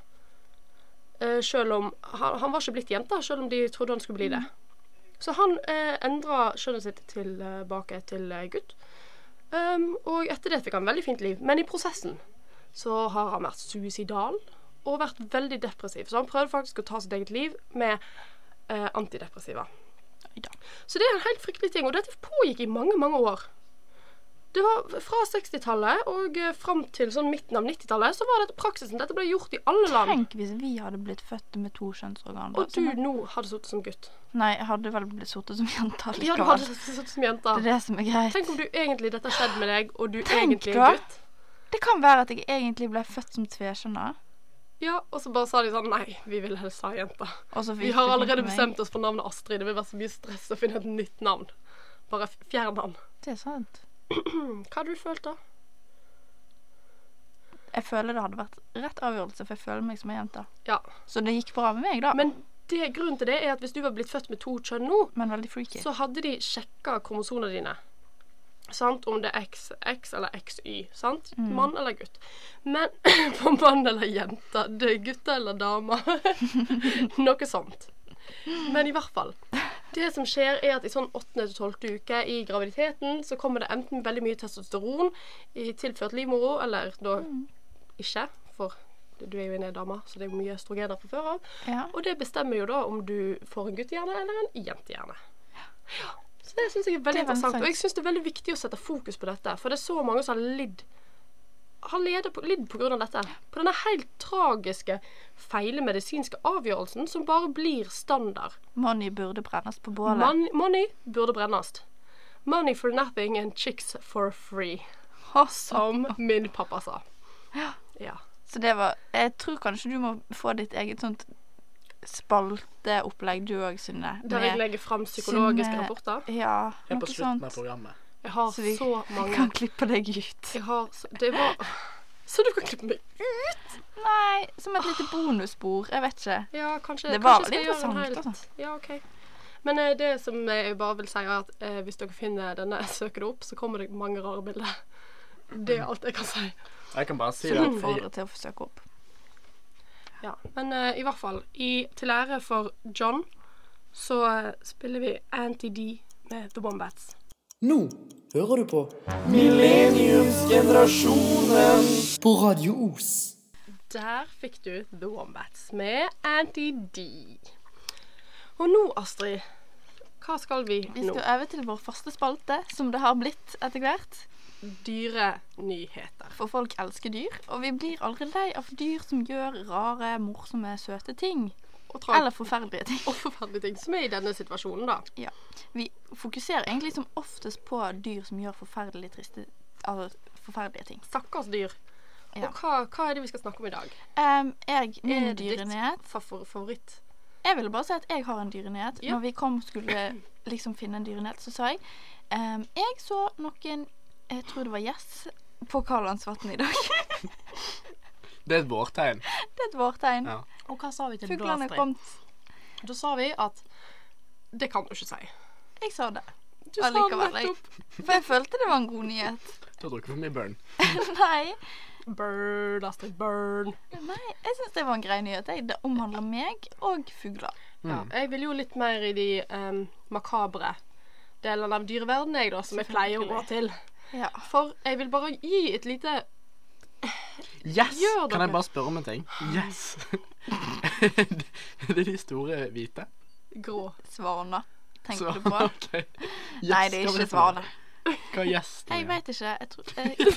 Uh, selv om han, han var ikke blitt jente, selv om de trodde han skulle bli det. Så han uh, endra skjønnet sitt tilbake til eh, gutt. Um, og etter det fikk han veldig fint liv. Men i prosessen så har han vært suicidal og vært veldig depressiv. Så han prøvde faktisk å ta sitt eget liv med eh, antidepressiva. Neida. Så det er en helt fryktelig ting. Og dette pågikk i mange, mange år. Det var Fra 60-tallet og eh, fram til sånn midten av 90-tallet så var dette praksisen. Dette ble gjort i alle land. Tenk hvis vi hadde blitt født med to kjønnsorganer. Og du nå hadde sittet som gutt. Nei, jeg hadde vel blitt sittet som jente Ja, du hadde sittet som jente. Det er det som er greit. Tenk om du egentlig dette har skjedd med deg, og du Tenk egentlig er gutt. Det kan være at jeg egentlig ble født som tveskjønner. Ja, og så bare sa de sånn Nei, vi vil helst ha jenta. Vi har allerede bestemt oss for navnet Astrid. Det vil være så mye stress å finne et nytt navn. Bare fjern han. Det er sant. Hva har du følt da? Jeg føler det hadde vært rett avgjørelse, for jeg føler meg som ei jente. Ja. Så det gikk bra med meg, da. Men, Men det, grunnen til det er at hvis du var blitt født med to kjønn nå, veldig freaky. så hadde de sjekka kromosonene dine. Sant? Om det er X, X eller XY. Sant? Mm. Mann eller gutt. Men på mann eller jente. Det er gutter eller damer. Noe sånt. Men i hvert fall. Det som skjer, er at i sånn 8. til 12. uke i graviditeten så kommer det enten veldig mye testosteron i tilført livmoro, eller da ikke, for du er jo en dame, så det er jo mye østrogener fra før av. Ja. Og det bestemmer jo da om du får en guttehjerne eller en jentehjerne. Ja. Så det syns jeg er veldig er interessant. sant. Og jeg syns det er veldig viktig å sette fokus på dette, for det er så mange som har lidd har ledet på, lidd av dette. På denne helt tragiske, feile medisinske avgjørelsen som bare blir standard. Money burde brennes på bålet. Money, money burde brennes. Money for nothing and chicks for free. Som min pappa sa. Ja. Så det var Jeg tror kanskje du må få ditt eget sånt spalteopplegg du òg, Synne. Der jeg legger fram psykologiske Synne- rapporter. Ja, Helt på noe slutten sånt. av programmet. Jeg har Så vi så mange Kan klippe deg ut. Jeg har så, Det var Så du kan klippe meg ut? Nei, som et lite bonusbord. Jeg vet ikke. Ja, kanskje Det var kanskje litt interessant, altså. Ja, OK. Men eh, det som jeg bare vil si, er at eh, hvis dere finner denne, søker det opp, så kommer det mange rare bilder. Det er alt jeg kan si. Jeg kan bare si Så det til at forsøke jeg, det til å forsøke opp. Ja, Men uh, i hvert fall, i, til ære for John, så uh, spiller vi Anti-D med The Wombats. Nå hører du på Millenniumsgenerasjonen på Radio Os. Der fikk du The Wombats med Anti-D. Og nå, Astrid, hva skal vi nå? Vi skal over til vår første spalte, som det har blitt etter hvert. Dyrenyheter. For folk elsker dyr, og vi blir aldri lei av dyr som gjør rare, morsomme, søte ting. Eller forferdelige ting. og forferdelige ting, som er i denne situasjonen, da. Ja. Vi fokuserer egentlig som oftest på dyr som gjør forferdelig triste altså, forferdelige ting. Stakkars dyr. Ja. Og hva, hva er det vi skal snakke om i dag? Um, jeg, min dyrenyhet favor favoritt? Jeg ville bare si at jeg har en dyrenyhet. Ja. Når vi kom skulle liksom finne en dyrenyhet, så sa jeg um, Jeg så noen Jeg tror det var Yes på Karlandsvatn i dag. det er et vårtegn. Det er et vårtegn. Ja. Og hva sa vi til Fuglene er kommet. Da sa vi at Det kan du ikke si. Jeg sa det. Du sa det Allikevel. Jeg, nettopp. for jeg følte det var en god nyhet. Du har drukket for mye burn. Nei. Burn, Astrid, burn. Nei, jeg syns det var en grei nyhet. Det omhandler meg og fugler. Ja, jeg vil jo litt mer i de um, makabre delene av dyreverdenen, jeg, da, som jeg pleier å gå til. Ja. For jeg vil bare gi et lite Yes! Gjør Kan dere? jeg bare spørre om en ting? Yes! det er de store hvite. grå Svaner, tenker du på? Okay. Yes, Nei, det er ikke svane. Hva er yes? Jeg vet ikke. Jeg tror jeg, det,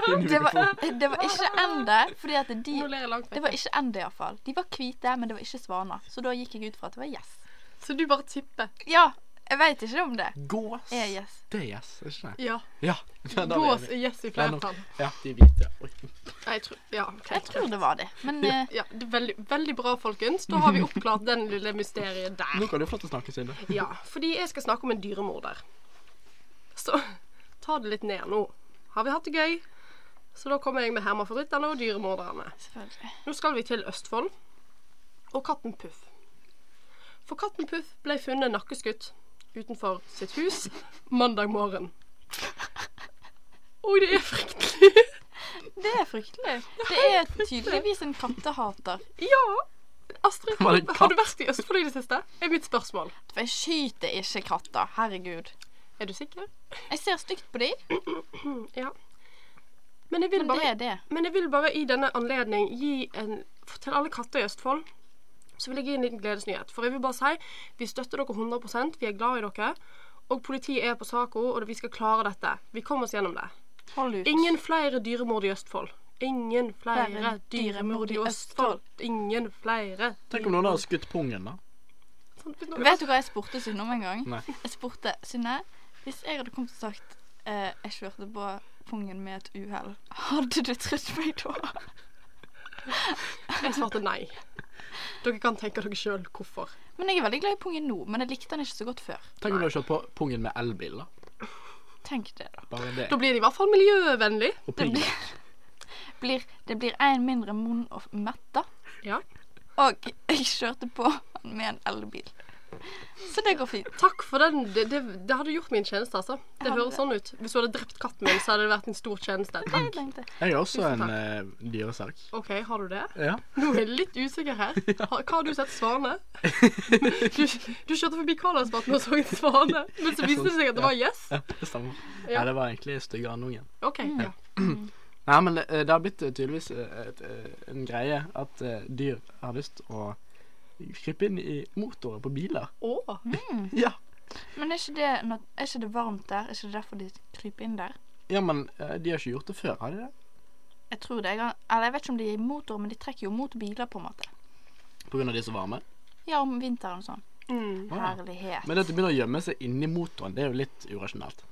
var, mikrofonen. det var ikke ende, fordi at de Det var ikke ende, iallfall. De var hvite, men det var ikke svaner. Så da gikk jeg ut fra at det var yes. Så du bare tipper. Ja, jeg vet ikke om det. Gås. Er yes. Det er yes, er ikke det? Ja. Ja. Gås er yes i flertall. Ja, de hvite. Jeg tror Ja, okay, Jeg tror det var det. Men ja. Ja, det er veldig, veldig bra, folkens. Da har vi oppklart den lille mysteriet der. Nå kan du få lov til å snakke, Sinde. Ja, fordi jeg skal snakke om en dyremorder. Så ta det litt ned nå. Har vi hatt det gøy? Så da kommer jeg med hermaforittene og dyremorderne. Nå skal vi til Østfold og katten Puff. For katten Puff ble funnet nakkeskutt utenfor sitt hus mandag morgen. Oi, det er fryktelig. Det er fryktelig. Det er tydeligvis en kattehater. Ja. Astrid, har, det har du vært i Østfold i det siste? er mitt spørsmål. For jeg skyter ikke katter. Herregud. Er du sikker? Jeg ser stygt på dem. Ja. Men jeg vil men det bare er det. Men jeg vil bare i denne anledning gi en Til alle katter i Østfold så vil jeg gi en liten gledesnyhet. For jeg vil bare si vi støtter dere 100% vi er glad i dere. Og politiet er på saka, og vi skal klare dette. Vi kommer oss gjennom det. Hold ut. Ingen flere dyremord i Østfold. Ingen flere Flere dyremord i Østfold. Ingen flere Tenk om noen har skutt pungen, da. dyremord Vet du hva jeg spurte Synne om en gang? Nei. Jeg spurte Synne Hvis jeg hadde kommet og sagt eh, jeg kjørte på pungen med et uhell, hadde du trodd meg da? Jeg svarte nei. Dere kan tenke dere sjøl hvorfor. Men jeg er veldig glad i pungen nå, men jeg likte den ikke så godt før. Tenk om du har kjørt på pungen med elbil, da. Tenk det, da. Bare det. Da blir det i hvert fall miljøvennlig. Og Det blir, blir, det blir en mindre munn å mette. Ja. Og jeg kjørte på med en elbil. Så det går fint. Takk for den. Det, det, det hadde gjort min tjeneste, altså. Det Jeg høres sånn ut. Hvis du hadde drept katten min, så hadde det vært en stor tjeneste. Jeg Takk. tenkte Jeg har også en uh, dyresak. OK, har du det? Ja. Nå er jeg litt usikker her. Har, hva har du sett? Svane? Du, du kjørte forbi Karlandsvatnet og så en svane, men så viste det seg at det var gjess. ja, det stemmer. Ja. Det var egentlig stygge andungen. OK. Ja. Nei, men det, det har blitt eh, tydeligvis et, et, eh, en greie at eh, dyr har lyst å krype inn i motorer på biler. Å. Ja. Men er ikke, det, er ikke det varmt der? Er ikke det derfor de kryper inn der? Ja, men eh, de har ikke gjort det før, har de det? Jeg tror det. Jeg, eller jeg vet ikke om de er i motor, men de trekker jo mot biler, på en måte. På grunn av de er så varme? Ja, om vinteren og sånn. Mm. Herlighet. Men det at de begynner å gjemme seg inni motoren, det er jo litt urasjonelt.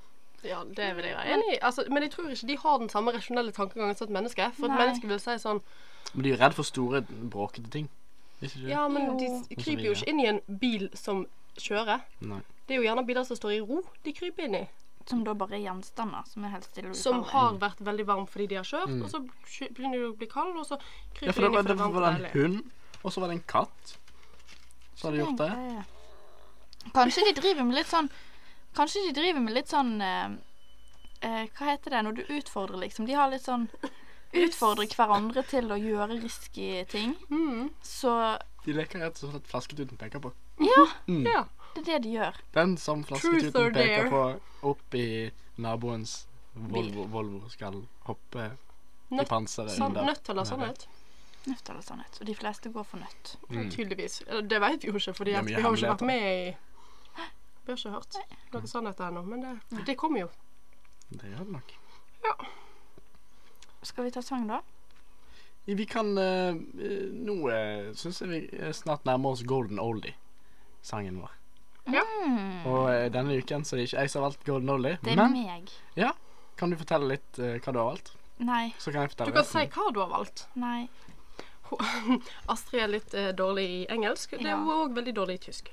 Ja, det vil jeg være enig i. Altså, men jeg tror ikke de har den samme rasjonelle tankegangen som et menneske. For et menneske vil si sånn Men de er jo redd for store, bråkete ting. Ja, men de kryper jo ikke inn i en bil som kjører. Nei. Det er jo gjerne biler som står i ro de kryper inn i. Som da bare er gjenstander som er helt stille Som har vært veldig varm fordi de har kjørt, og så begynner de å bli kald, og så Mm. Ja, kryper for de inn i var, for det det var en hund, og så var det en katt. Så hadde de gjort det. Kanskje de driver med litt sånn Kanskje de driver med litt sånn eh, eh, Hva heter det når du utfordrer, liksom? De har litt sånn Utfordrer hverandre til å gjøre risky ting. Mm. Så De leker rett og slett flasketuten peker på. ja, Mm. Ja. det er det de gjør. Den som flasketuten peker på opp i naboens Volvo, Volvo skal hoppe i panseret under. nødt eller sannhet? Nødt eller sannhet. Og de fleste går for nødt. Mm. Tydeligvis. Det vet vi jo ikke, mye vi har jo ikke vært med i Vi har ikke hørt noen sannhet ennå, men det, det kommer jo. Det gjør det nok. Skal vi ta sang, da? Vi kan eh, eh, Nå uh, syns jeg vi eh, snart nærmer oss Golden Oldie-sangen vår. Mm, Og uh, denne uken så er det ikke jeg som har valgt Golden Oldie. det er Men meg. ja, kan du fortelle litt uh, hva du har valgt? Nei. Så kan jeg fortelle Du kan kan si hva du har valgt. Nei. Astrid er litt eh, dårlig i engelsk. Det er Ja. hun òg veldig dårlig i tysk.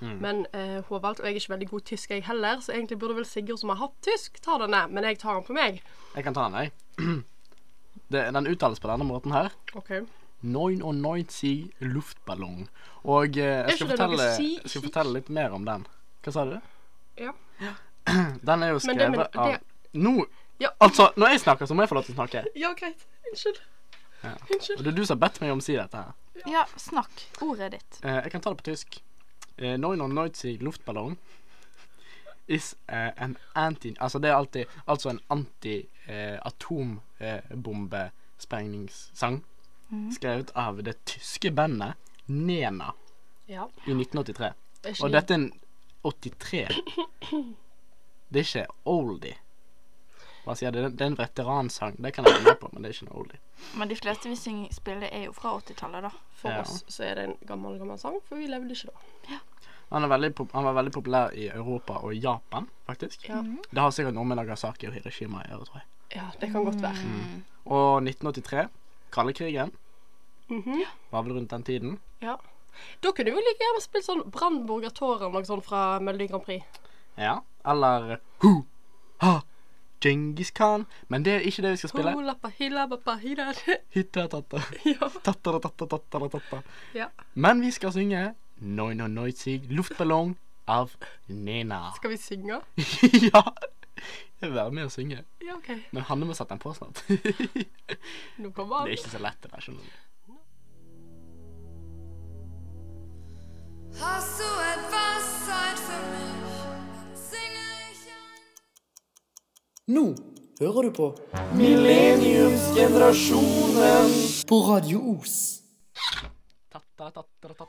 Mm. Men eh, hun har valgt, og jeg er ikke veldig god tysk, jeg heller, så egentlig burde vel Sigurd, som har hatt tysk, ta denne, men jeg tar den på meg. Jeg kan ta den, jeg. Det, den uttales på denne måten her. OK. 99 luftballong. Og eh, jeg skal, fortelle, si- jeg skal fortelle litt mer om den. Hva sa du? Ja. Den er jo Men det- skrevet men det- av Nå Ja. Altså, når jeg snakker, så må jeg få lov til å snakke. Ja, greit. Unnskyld. Ja. Unnskyld. Og det er du som har bedt meg om å si dette her. Ja, snakk. Ordet er ditt. Eh, jeg kan ta det på tysk. Eh, 99 luftballong is eh, an anti... Altså, det er alltid Altså en anti-atombombesprengningssang. Skrevet av det tyske bandet Nena Ja. i 1983. Det Og dette er en 83. Det er ikke oldie. Hva sier? Det er- det er en veteransang. Det kan jeg være med på, men det er ikke noe oldie. Men de fleste vi synger, spiller, er jo fra 80-tallet, da. For Ja. oss så er det en gammel, gammel sang, for vi levde ikke da. Han, er veldig han var veldig populær i Europa og Japan, faktisk. Ja, Det har sikkert noe med Nagasaki og Hiroshima å gjøre, tror jeg. ja det kan godt være. Mm. Og 1983, kaldekrigen, Mhm. var vel rundt den tiden. Ja. Da kunne vi like gjerne spilt sånn Brannburger Tårer eller noe sånt fra Melodi Grand Prix. Ja. Eller Hu, ha, Djengis Khan. Men det er ikke det vi skal spille. Ja. Men vi skal synge 99 luftballong av Nena. Skal vi synge? ja. Jeg vil være med og synge. Ja, OK. Men Hanne må sette den på snart. Nå kommer Det er ikke så lett, det der, skjønner du. Hast du etwas Zeit für mich? Singe ich. Nå hører du på Millenniumsgenerasjonen på Radio Os. Ta, ta, ta, ta, tatt.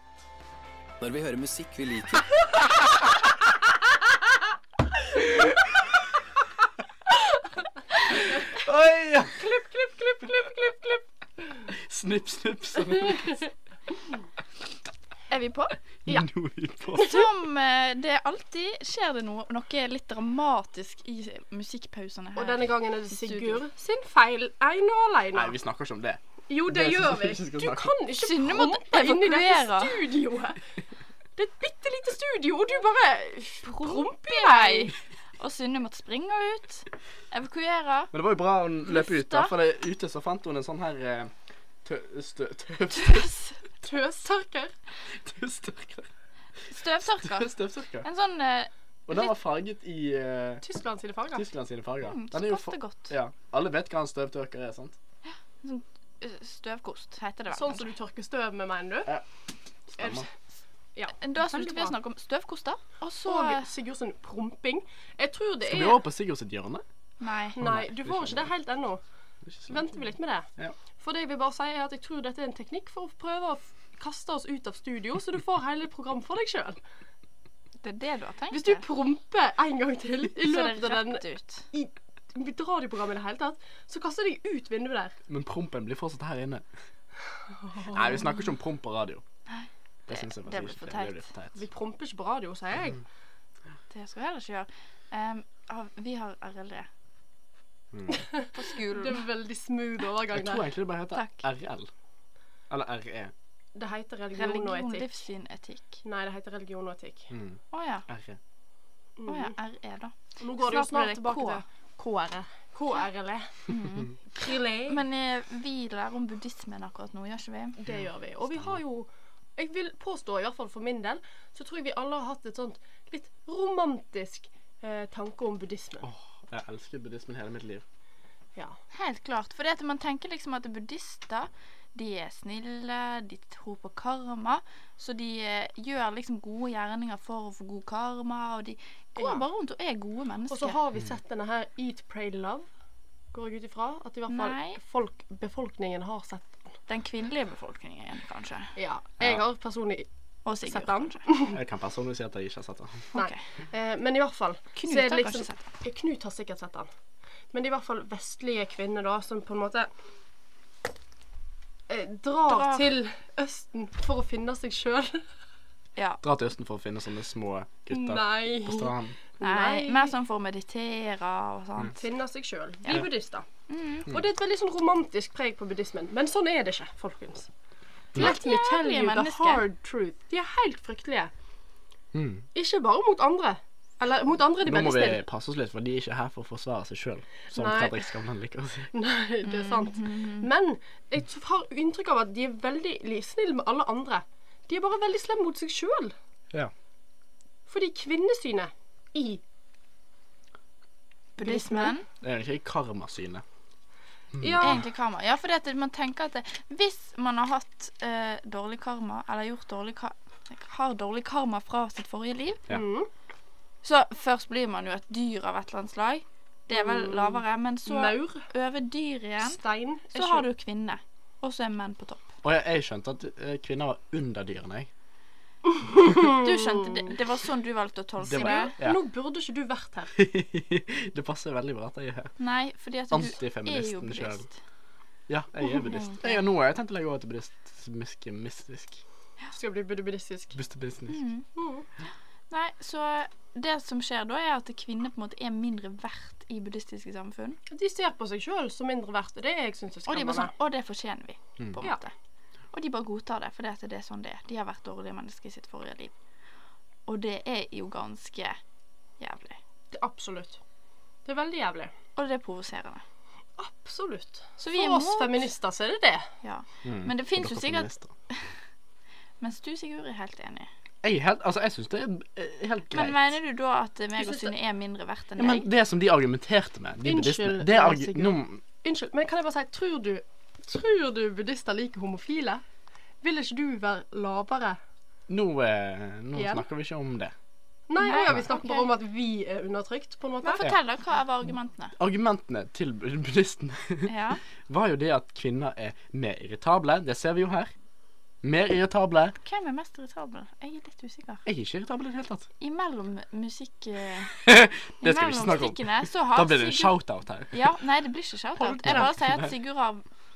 Når vi hører musikk vi liker, Oi! Klipp, klipp, klipp, klipp, klipp, klipp. Snipp, snipp, snipp. Er vi på? Ja. Nå er vi på. Som eh, det alltid skjer det noe, noe litt dramatisk i musikkpausene her. Og denne gangen er det. Sigurd sin feil ene og Nei, alene. vi snakker ikke om det. Jo, det det gjør vi. Du kan ikke Synne prompe inn i dette studioet. Det er et bitte lite studio, og du bare promper i vei. Og Synne måtte springe ut. Evakuere. Men det var jo bra hun løp ut, da. For det, ute så fant hun en sånn her eh, tø... Stø... Tøv... Tøstørker. Tøvstørker. Støvtørker. Støvtørker. En sånn eh, Og den var farget i eh, Tyskland sine farger. Tyskland sine farger. mm, Den er jo passer fa- godt. Ja. Alle vet hva en støvtørker er, sant? Eh, Støvkost heter det vel. Sånn som du tørker støv med, mener du? Stemmer. Ja. Da slutter vi å snakke om støvkoster. Og så Og Sigurd sin promping. Jeg tror det Skal vi er over på Sigurd sitt hjørne? Nei. Nei, du får ikke det helt ennå. Er Venter vi litt med det. Ja. For det jeg vil bare si er at jeg tror dette er en teknikk for å prøve å kaste oss ut av studio, så du får hele program for deg sjøl. Det er det du har tenkt Hvis du promper en gang til i løpet av den ut. i radioprogrammet i det hele tatt, så kaster jeg ut vinduet der. Men prompen blir fortsatt her inne. Nei, vi snakker ikke om promp på radio. Det, det- det blir for teit. Vi promper ikke på radio, sier jeg. Det skal vi heller ikke gjøre. Um, vi har RLE. Mm. På skolen. Det er veldig smooth Jeg tror egentlig det bare heter Takk. RL. Eller E. RE. Det heter religion og Religion, etikk. livssyn, etikk. Nei, det heter religion og etikk. Mm. oh, ja. RE. Å ja. RE, da. Nå går det jo Snart tilbake K. til KRE. KRLE. Mm. Men eh, vi lærer om buddhismen akkurat nå, gjør ikke vi? Det gjør vi. Og vi har jo Jeg vil påstå, i hvert fall for min del, så tror jeg vi alle har hatt et sånt litt romantisk eh, tanke om buddhismen. Åh, jeg elsker buddhismen hele mitt liv. Ja. Helt klart. For det at man tenker liksom at buddhister de er snille, de tror på karma. Så de eh, gjør liksom gode gjerninger for å få god karma. Og de går Ja. bare rundt og er gode mennesker. Og så har vi sett denne her Eat, Pray, Love. Går jeg ut ifra at i hvert fall folk, befolkningen har sett den. Kvinnelige befolkningen, kanskje. Ja. Jeg har personlig Og Sigurd, Sett den. kanskje. Jeg kan personlig si at jeg ikke har sett den. Nei. Eh, men i hvert fall Knut så er har kanskje liksom, sett Knut har sikkert sett den. Men det er i hvert fall vestlige kvinner da som på en måte eh, drar, Drar. til Østen for å finne seg sjøl. Ja. Drar til Østen for å finne sånne små gutter Nei. på stranden. Nei, mer sånn for å meditere og sånt. Finne seg sjøl. Bli Ja. buddhister. Mm. Og det er et veldig sånn romantisk preg på buddhismen. Men sånn er det ikke, folkens. Let me tell you the hard truth. De er helt fryktelige. Mm. Ikke bare mot andre. Eller mot andre de Nå må vi snill. passe oss litt, for de er ikke her for å forsvare seg sjøl, som Nei. Fredrik Skavlan liker å si. Nei, det er sant. Mhm. Men jeg har inntrykk av at de er veldig snille med alle andre. De er bare veldig slemme mot seg sjøl. Ja. Fordi kvinnesynet i Buddhismen. Det er ikke karmasynet. Ja, Egentlig karma. Ja, fordi at man tenker at det, hvis man har hatt eh, dårlig karma, eller gjort dårlig ka har dårlig karma fra sitt forrige liv, Ja. mm, så først blir man jo et dyr av et eller annet slag. Det er vel lavere, men så maur, over dyr igjen, stein så har du kvinne. Og så er menn på topp. Og jeg, jeg skjønte at eh, kvinner var under dyrene, jeg. Du skjønte det, det var sånn du valgte å tolke Det var- Ja. Nå burde ikke du vært her. det passer veldig bra at jeg er her. Nei, fordi at du er jo selv. Ja, jeg er buddhist. Jeg er nå har jeg tenkt å legge over til buddhistisk mystisk. Skal bli buddhistisk. Buddhistisk. Mm. Nei, så det som skjer da, er at kvinner på en måte er mindre verdt i buddhistiske samfunn. De ser på seg sjøl som mindre verdt. Det er jeg syns er Og de bare sånn Og det fortjener vi, Mm. på en Ja. Og de bare godtar det, for det er sånn det er. De har vært dårlige mennesker i sitt forrige liv. Og det er jo ganske jævlig. Det, er absolutt. Det er veldig jævlig. Og det er provoserende. Absolutt. Så vi er For oss feminister så er det det. Ja. Mm. Men det fins jo sikkert feminister. Mens du, Sigurd, er helt enig. Jeg, helt, altså, jeg syns det er eh, helt greit. Men mener du da at meg og Synne er mindre verdt enn deg? ja, men det som de argumenterte med, de Unnskyld, er argu Unnskyld, men kan jeg bare si, tror du Tror du buddhister liker homofile? Vil ikke du være lavere Nå, eh, nå Igjen? snakker vi ikke om det. Nei, Nei, ja, vi snakker ok. bare om at vi er undertrykt, på en Men måte. fortell, da. Hva var argumentene? Argumentene til bud- buddhistene Ja. var jo det at kvinner er mer irritable. Det ser vi jo her. Mer irritable. Hvem er mest irritabel? Jeg er litt usikker. Jeg er ikke irritabel i det hele tatt. Imellom musikk... eh, Det skal vi imellom ikke snakke om. så har Da blir det en Sigurd- shout-out her. Ja, nei, det blir ikke shout-out. Jeg bare sier at Sigurd har,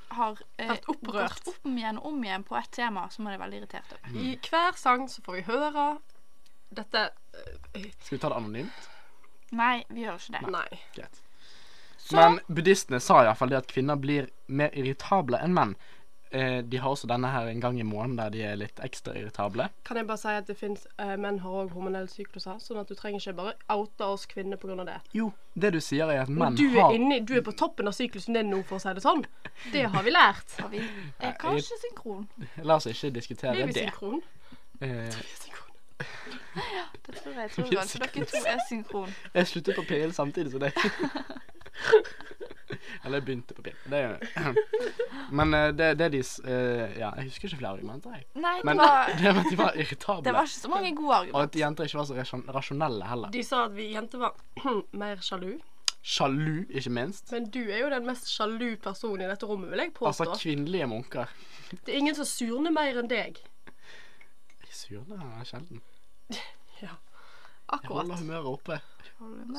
har eh, opprørt. gått om igjen og om igjen på ett tema som han er veldig irritert over. I hver sang så får vi høre dette eh, Skal vi ta det anonymt? Nei, vi gjør ikke det. Nei. Greit. Så Men buddhistene sa iallfall det at kvinner blir mer irritable enn menn. Eh, de har også denne her en gang i måneden der de er litt ekstra irritable. Kan jeg bare si at det fins menn har òg hormonelle sykluser, sånn at du trenger ikke bare oute oss kvinner pga. det. Jo, det du sier er at menn du er, har inni, du er på toppen av syklusen din nå, for å si det sånn. Det har vi lært. har vi er kanskje synkron. La oss ikke diskutere det. Er vi det. synkron? Eh, Det tror jeg. Jeg tror kanskje dere to er synkron. jeg sluttet på PL samtidig som deg. Eller begynte på pille. Det jo Men eh, det, det de eh, Ja, jeg husker ikke flere argumenter, jeg. Nei, det Men var, det var at de var irritable. det var ikke så mange gode argumenter. Og at jenter ikke var så rasjonelle heller. De sa at vi jenter var mer sjalu. Sjalu, ikke minst. Men du er jo den mest sjalu personen i dette rommet, vil jeg påstå. Altså kvinnelige munker. Det er ingen som surner mer enn deg. Jeg surner sjelden. ja, Akkurat. Jeg holder humøret oppe.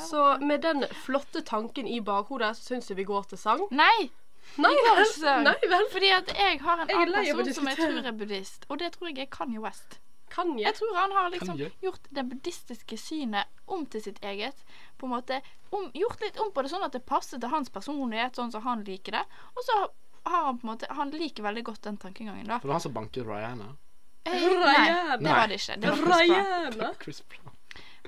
Så med den flotte tanken i bakhodet, så syns jeg vi går til sang. Nei! Nei vel! Nei vel. Fordi at jeg har en Jeg annen person som jeg tror er buddhist, og det tror jeg er Kanye West. Kanye. Jeg tror han har liksom Kanye? gjort det buddhistiske synet om til sitt eget. På en måte om, Gjort litt om på det sånn at det passer til hans personlighet, sånn som han liker det. Og så har han på en måte Han liker veldig godt den tankegangen, da. For det var han som banket Rihanna. Eh, nei, det var det ikke. Det var Rihanna. Chris Brown.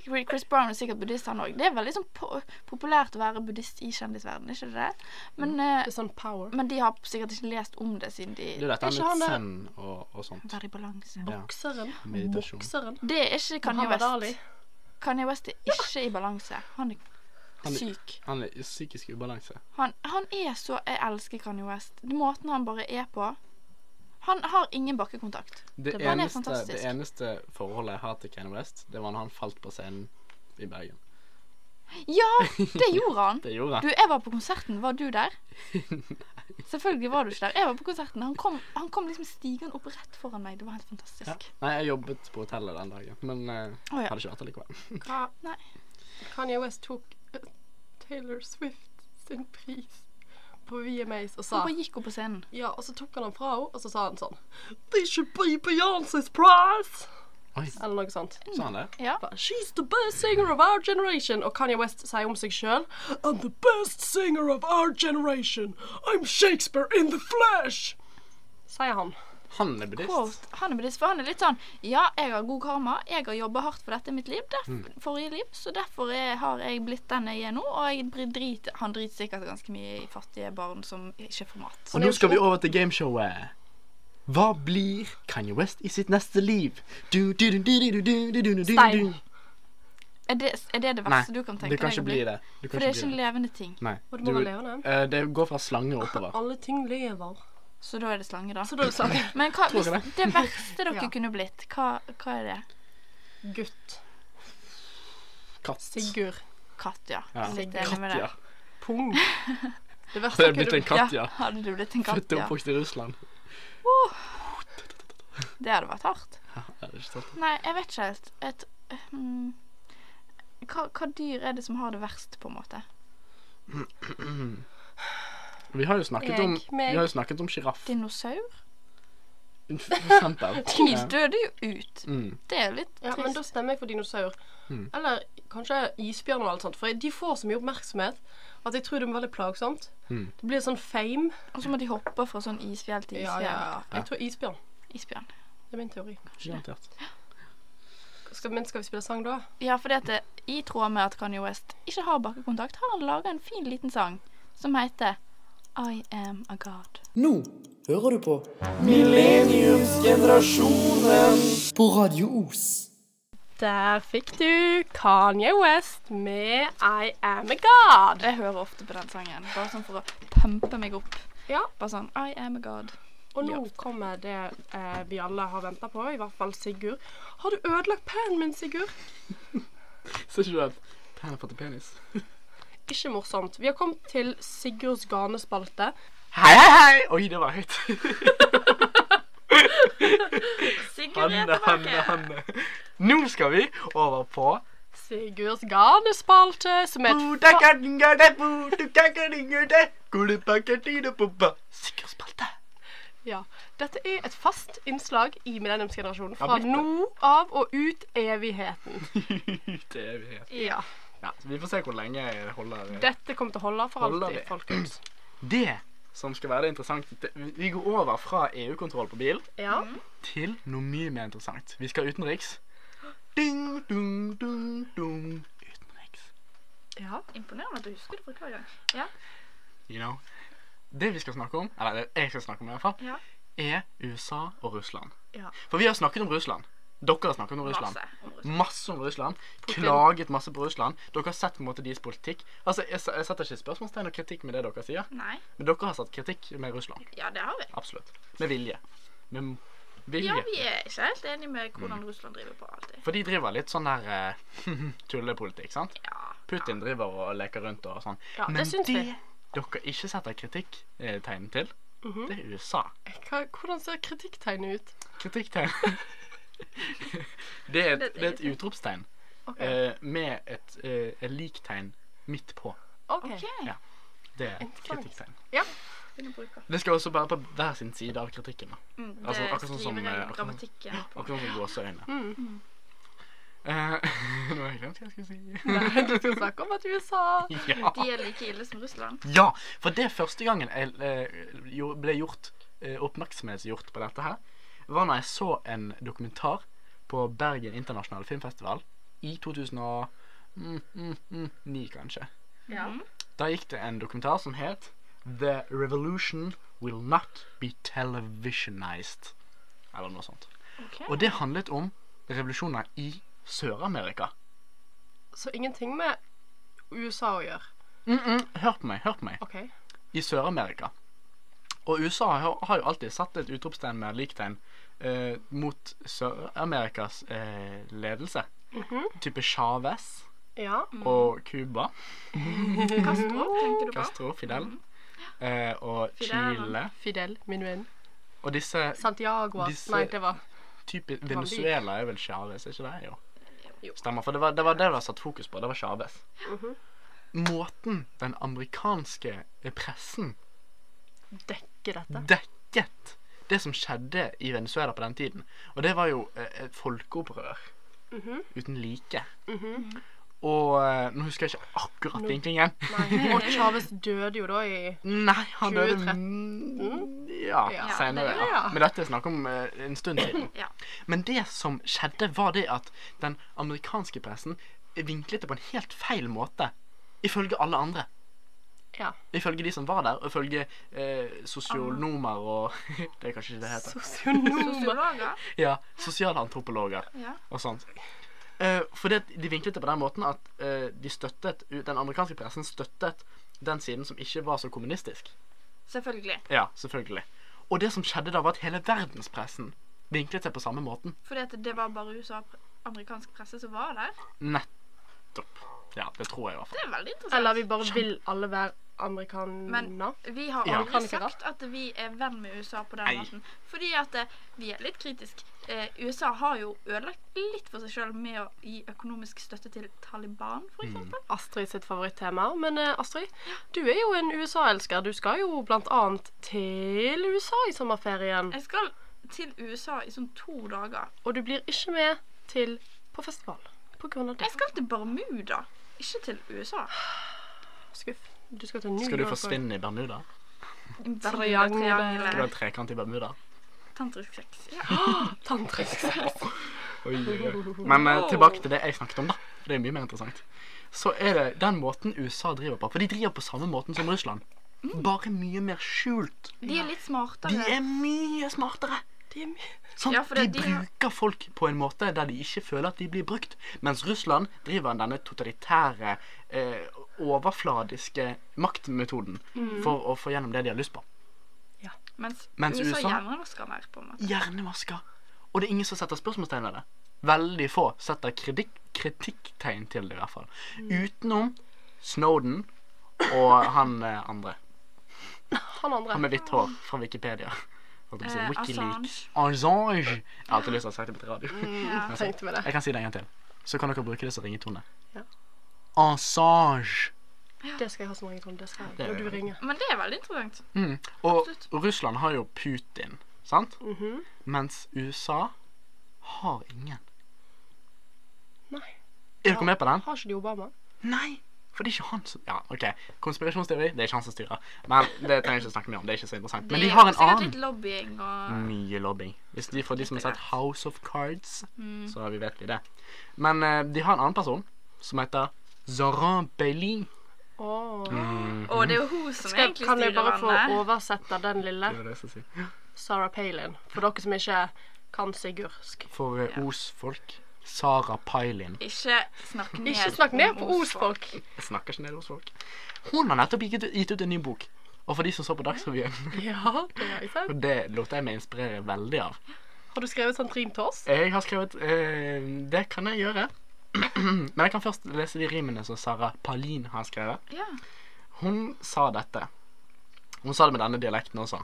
Chris Brown er sikkert buddhist, han òg. Det er veldig sånn po populært å være buddhist i kjendisverdenen, ikke det? Men, eh, Det er sånn power. men de har sikkert ikke lest om det siden de Det er dette han med zen og, og sånt. Være i balanse. Ja. Bokseren. Meditasjon. Bokseren. Det er ikke Kanye West. Kanye West er ikke i balanse. Han er Han er- syk. Han er i psykisk ubalanse. Han, han er så Jeg elsker Kanye West. Måten han bare er på. Han har ingen bakkekontakt. Det, Det- eneste, det eneste forholdet jeg har til Kanye West, det var når han falt på scenen i Bergen. Ja, det gjorde han. Det gjorde Du, jeg var på konserten. Var du der? Selvfølgelig var du ikke der. Jeg var på konserten. Han kom, han kom liksom stigende opp rett foran meg. Det var helt Ja. fantastisk. Nei, jeg jobbet på hotellet den dagen, men uh, oh, ja. hadde ikke vært der likevel. Nei. Kanye West tok uh, Taylor Swift sin pris på VMAs og sa Han bare gikk opp på scenen. Ja, og så tok han den fra henne, og så sa han sånn They should be Beyoncé's prize! Oi, Eller noe sånt. sa han det? Ja. Bare, She's the best singer of our generation. Og Kanye West sier om seg sjøl I'm the best singer of our generation. I'm Shakespeare in the flesh. Sier han. Han er buddhist. Han er buddhist, for han er litt sånn Ja, jeg har god karma. Jeg har jobba hardt for dette i mitt liv, derfor, mm. forrige liv, så derfor er, har jeg blitt den jeg er nå. Og drit, han driter sikkert ganske mye i fattige barn som ikke får mat. Og nå skal vi over til gameshowet. Hva blir Kanye West i sitt neste liv? Du, du, du, Stein. Er det, er det, det verste Nei, du kan tenke deg? Det kan ikke bli det. det. For det er ikke en levende ting. Nei. det, går fra slanger oppover. Alle ting lever. Så da er det slange, da. Så da er det slange. Men hva, hvis det. det verste dere Ja. kunne blitt, hva, hva er det? gutt. Katt. Sigurd. Katt, ja. Ja. Katja. Pung. Det verste Det er blitt en katt, ja. Hadde du blitt en katt, Født og oppvokst i Russland. Det hadde vært hardt. Ja, det er ikke. Nei, jeg vet ikke helt. Et um, hva, hva dyr er det som har det verst, på en måte? Vi har jo snakket Jeg, om meg. Vi har jo snakket om sjiraff, Dinosaur? for eksempel. De Ja. døde jo ut. Mm. Det er jo litt Ja, men da trist. stemmer jeg for dinosaur. Mm. Eller kanskje isbjørn og alt sånt. For de får så mye oppmerksomhet at jeg tror det er veldig plagsomt. Mm. Det blir sånn fame. Og så må de hoppe fra sånn isfjell til isfjell. ja, ja. Jeg tror isbjørn. Isbjørn. Det er min teori. Garantert. Skal, men skal vi spille sang da? Ja, fordi at det, i tråd med at Kanye West ikke har bakkekontakt, har han laga en fin liten sang som heter I Am A God. Nå hører du på Millenniumsgenerasjonen på Radio Os. Der fikk du Kanye West med I Am A God. Jeg hører ofte på den sangen, bare sånn for å pumpe meg opp. Ja. Bare sånn I Am A God. Og nå kommer det eh, vi alle har venta på, i hvert fall Sigurd. Har du ødelagt pennen min, Sigurd? Ser ikke du at pennen har fått en penis? Ikke morsomt. Vi har kommet til Sigurds ganespalte. Hei, hei, hei! Oi, det var høyt. Sigurd er Hanne, Hanne, tilbake. Hanne. Nå skal vi over på Sigurds ganespalte, som er et fa Sikkerhetsspalte. ja, Dette er et fast innslag i millenniumsgenerasjonen fra blitt det. nå av og ut evigheten. Til evighet. Ja. Ja, så vi får se hvor lenge jeg holder Dette kommer til å holde for Holder alltid, vi. folkens. Det som skal være det interessante Vi går over fra EU-kontroll på bil Ja. til noe mye mer interessant. Vi skal utenriks. Ding, dung, dung, dung. Utenriks. ja. Imponerende at du husker det fra hver gang. Ja. You know. Det vi skal snakke om, eller det jeg skal snakke om i hvert fall, Ja. er USA og Russland. Ja. For vi har snakket om Russland. Dere har snakket om Russland. Masse om Russland. Masse om Russland. Klaget masse på Russland. Dere har sett på en måte deres politikk. Altså, Jeg, jeg setter ikke spørsmålstegn og kritikk med det dere sier, Nei. men dere har satt kritikk med Russland. Ja, det har vi. Absolutt. Med vilje. Med vilje. Ja, vi er ikke helt enige med hvordan Russland driver på alltid. For de driver litt sånn der uh, tullepolitikk, sant? Ja. Putin driver og leker rundt og sånn. Ja, det syns syns vi. det dere ikke setter kritikktegn til, Mhm. det er USA. Hva, hvordan ser kritikktegnet ut? Kritikktegn. det, er et, Det er et utropstegn okay. eh, med et, eh, et liktegn midt på. ok. Ja. Det er et kritikktegn. Ja. Det skal også være på hver sin side av kritikken. da. Mm, det Altså, akkurat sånn som, eh, skriveregler, akkurat- sånn på- Akkurat som gåseøyne. Mm. Eh, nå har jeg glemt hva jeg skulle si. Nei, du skal snakke om at USA ja. De er like ille som Russland. ja, for det er første gangen jeg eh, jo- ble gjort eh, oppmerksomhetsgjort på dette her, var når jeg så en dokumentar på Bergen internasjonale filmfestival i 2009, kanskje. Ja. Da gikk det en dokumentar som het The Revolution Will Not Be Televisionized. Eller noe sånt. Okay. Og det handlet om revolusjoner i Sør-Amerika. Så ingenting med USA å gjøre. Mm -mm, hør på meg, hør på meg. Okay. I Sør-Amerika. Og USA har, har jo alltid satt et utropstegn med liktegn eh, mot Sør-Amerikas eh, ledelse. Mhm. Type Chávez Ja. og Cuba. Castro, tenker du på? Castro, Fidel. Eh, og Fidel. Chile. Fidel, min venn. Og disse Santiago. Disse- Nei, det var type Venezuela er vel Chávez, er ikke det? Jo. Jo. Stemmer. For det var, det var det var satt fokus på. Det var Chávez. -hmm. Måten den amerikanske pressen dekke dette. dekket det som skjedde i Venezuela på den tiden. Og det var jo eh, folkeopprør -hmm. uten like. Mhm. Og eh, nå husker jeg ikke akkurat vinklingen. No. Og Chávez døde jo da i Nei, han døde 2013? mm, Ja, Ja, senere. Ja. Men dette er snakk om uh, en stund siden. Ja. Men det som skjedde, var det at den amerikanske pressen vinklet det på en helt feil måte. Ifølge alle andre. Ja. Ifølge de som var der, og ifølge eh, sosionomer og Det er kanskje ikke det heter. Sosionomer. Ja, sosialantropologer Ja. og sånt. Eh, for det, de vinklet det på den måten at eh, de støttet den amerikanske pressen støttet den siden som ikke var så kommunistisk. Selvfølgelig. Ja, selvfølgelig. Og det som skjedde da, var at hele verdenspressen vinklet seg på samme måten. Fordi at det var bare USA amerikansk presse som var der. Nettopp. Ja, det tror jeg i hvert fall. Det er veldig interessant. Eller vi bare vil alle være amerikaner. Men vi har aldri ja. sagt at vi er venn med USA på den Ei. måten. Fordi at eh, vi er litt kritiske. Eh, USA har jo ødelagt litt for seg sjøl med å gi økonomisk støtte til Taliban, for Mm. Astrid sitt favorittema. Men eh, Astrid, du er jo en USA-elsker. Du skal jo blant annet til USA i sommerferien. Jeg skal til USA i sånn to dager. Og du blir ikke med til på festival på grunn av det. Jeg skal til Bermuda, ikke til USA. Skuff. Du skal til New Skal du York. forsvinne i Bermuda? Triangel. Skal du ha trekant i Bermuda? Tantrisk sex. Ja. Tantrisk. Oi, oi, oi. Men eh, tilbake til det jeg snakket om, da. Det er mye mer interessant. Så er det den måten USA driver på. For de driver på samme måten som Russland. Bare mye mer skjult. De er litt smartere. De er mye smartere. De er mye Sant? Ja, for de bruker de har- folk på en måte der de ikke føler at de blir brukt. Mens Russland driver denne totalitære, eh, overfladiske maktmetoden Mm. for å få gjennom det de har lyst på. Ja. Mens, Mens USA, USA- hjernevasker mer, på en måte. Hjernevasker. Og det er ingen som setter spørsmålstegn ved det. Veldig få setter kritikk, kritikktegn til det, i hvert fall. Utenom Snowden og han eh, andre. Han andre. Han med hvitt hår fra Wikipedia. Holdt på å si, Eh, Wikileaks. Assange. Jeg har alltid lyst til å ha sagt det på radio. Ja. Jeg tenkte med det. Jeg kan si det en gang til. Så kan dere bruke det som ringetone. Ja. Assange. Det skal jeg ha som ringetone. Det skal jeg Det når du ringer. Men det er veldig interessant. Mm. Og Absolutt. Russland har jo Putin, sant? Mhm. Mens USA har ingen. Nei. Er dere med på den? Har ikke de Obama? Nei, for det er ikke han som Ja, OK. Konspirasjonsteori, det er ikke han som styrer. Men det trenger jeg ikke snakke mer om. Det er ikke så interessant. Men de har en annen. litt lobbying og Mye lobbying. Hvis de, for de som har sett House of Cards, Mm. så vi vet vi det. Men uh, de har en annen person som heter Zoran Bailey. Åh. Mm. Og det er jo hun som Skal, egentlig kan jeg bare få oversette den lille Det var det jeg skulle si. Sarah Palin? For dere som ikke kan sigursk. For eh, Os-folk. Sara Pailin. Ikke snakk ned Ikke snakk ned på Os-folk. Jeg snakker ikke ned hos folk. Hun har nettopp gitt, gitt ut en ny bok. Og for de som så på Dagsrevyen Ja, det. Og det lot jeg meg inspirere veldig av. Har du skrevet sånt rim til oss? Jeg har skrevet eh, Det kan jeg gjøre. Men jeg kan først lese de rimene som Sara Palin har skrevet. Ja. Hun sa dette. Hun sa det med denne dialekten også.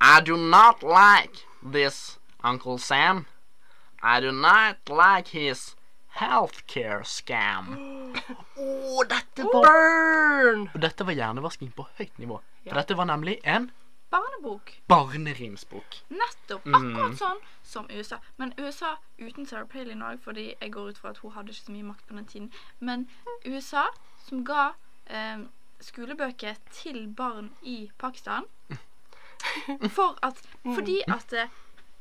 I do not like this Uncle Sam. I do not like his healthcare scam. Å, dette var Burn! Dette var hjernevasking på høyt nivå. Ja. For dette var nemlig en Barnebok. barnerimsbok. Nettopp. Mm. Akkurat sånn som USA. Men USA uten Sarah Palin òg, fordi jeg går ut fra at hun hadde ikke så mye makt på den tiden. Men USA, som ga eh, skolebøker til barn i Pakistan for at, Fordi at eh,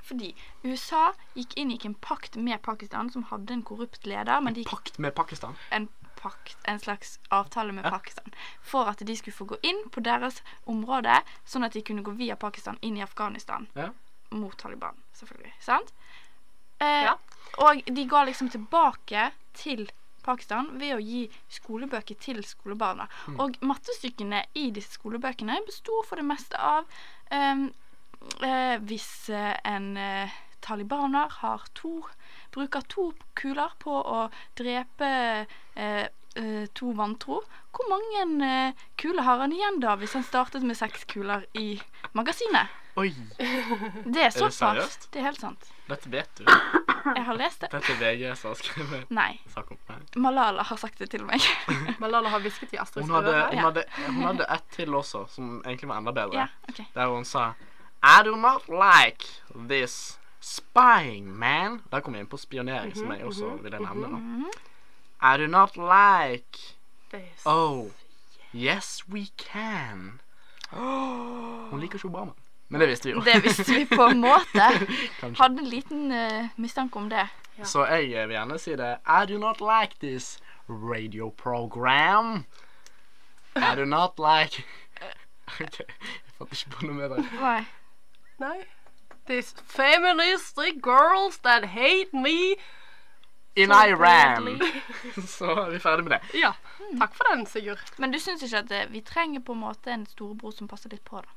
fordi USA gikk inn i en pakt med Pakistan, som hadde en korrupt leder. Men de gikk Pakt med Pakistan. en pakt, en slags avtale med Pakistan, for at de skulle få gå inn på deres område, sånn at de kunne gå via Pakistan inn i Afghanistan. Ja. Mot Taliban, selvfølgelig. Sant? Eh, Ja. Og de ga liksom tilbake til Pakistan ved å gi skolebøker til skolebarna. Og mattestykkene i disse skolebøkene besto for det meste av ehm, eh, Hvis eh, en eh, talibaner har to bruker to kuler på å drepe eh, eh, to vantro, hvor mange eh, kuler har han igjen da, hvis han startet med seks kuler i magasinet? Oi, Det er såpass. seriøst? Det er helt sant. dette vet du. Jeg har lest det. Dette er VG som har skrevet Nei. sak om det. Malala har sagt det til meg. Malala har hvisket i Astrid Hun hadde, hun, hadde, hun hadde ett til også, som egentlig var enda bedre. ja, okay. Der hun sa I do not like this spying man. Der kom jeg inn på spionering, som jeg også ville nevne. da. I do not like er Oh, yes we can. Hun liker ikke Obama. Men det visste vi jo. Det visste vi på en måte. Kanskje. Hadde en liten eh, mistanke om det. Så jeg vil gjerne si det. I do not like this radio program. I do not like OK, jeg fant ikke på noe mer. Nei. Nei. These feministic girls that hate me. In so Iran. Så er vi ferdig med det. Ja. Takk for den, Sigurd. Men du syns ikke at eh, vi trenger på en måte en storebror som passer litt på, da?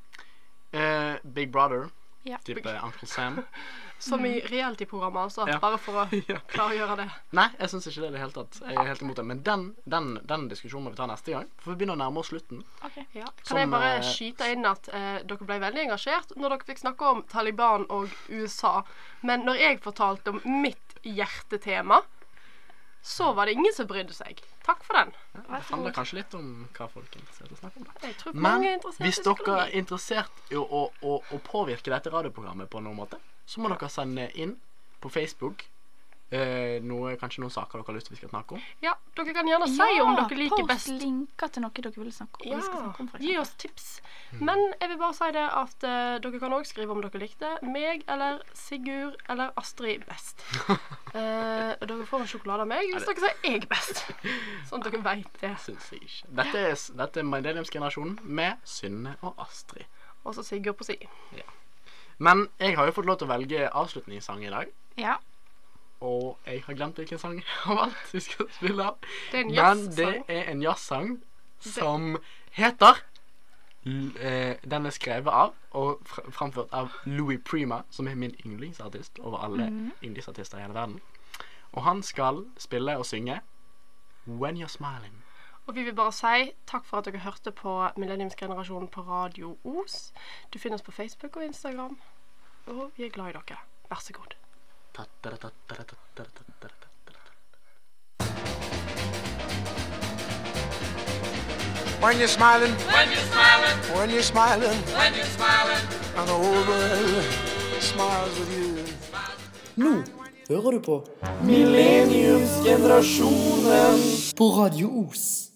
Uh, Big Brother. Ja. Type Uncle Sam. Som i reality-programmet, altså. Ja. Bare for å klargjøre det. Nei, jeg syns ikke det i det hele tatt. Jeg er helt imot det. Men den, den, den diskusjonen må vi ta neste gang. For vi begynner å nærme oss slutten. Okay. Ja. Kan Som, jeg bare eh, skyte inn at eh, dere ble veldig engasjert når dere fikk snakke om Taliban og USA. Men når jeg fortalte om mitt hjertetema, så var det ingen som brydde seg. Takk for den. Det handler kanskje litt om hva folk er interessert i å snakke om. Jeg tror Men er hvis dere er interessert i å, å, å, å påvirke dette radioprogrammet på noen måte, så må dere sende inn på Facebook eh, noe, kanskje noen saker dere har lyst til vi skal snakke om. Ja, dere kan gjerne si om dere liker post best linker til noe dere vil snakke om. Ja, vi skal snakke om for gi oss tips. Men jeg vil bare si det at uh, dere kan òg skrive om dere likte meg eller Sigurd eller Astrid best. uh, dere får en sjokolade av meg hvis dere sier jeg best. Sånn at dere veit det. Syns jeg ikke. Dette er, dette er Millenniumsgenerasjonen med Synne og Astrid. Og så Sigurd på si. Men jeg har jo fått lov til å velge avslutningssang i dag. Ja. Og jeg har glemt hvilken sang jeg har valgt vi skal spille. Det er en Men det er en jazzsang som heter eh, Den er skrevet av og fr framført av Louis Prima, som er min yndlingsartist over alle yndlingsartister i hele verden. Og han skal spille og synge When You're Smiling. Og vi vil bare si takk for at dere hørte på Millenniumsgenerasjonen på Radio Os. Du finner oss på Facebook og Instagram. Og vi er glad i dere. Vær så god. When you're smiling, when you're smiling, when you're smiling, when you're smiling, and the whole world smiles with you. Nå hører du på? Millenniumsgenerasjonen på Radio Os.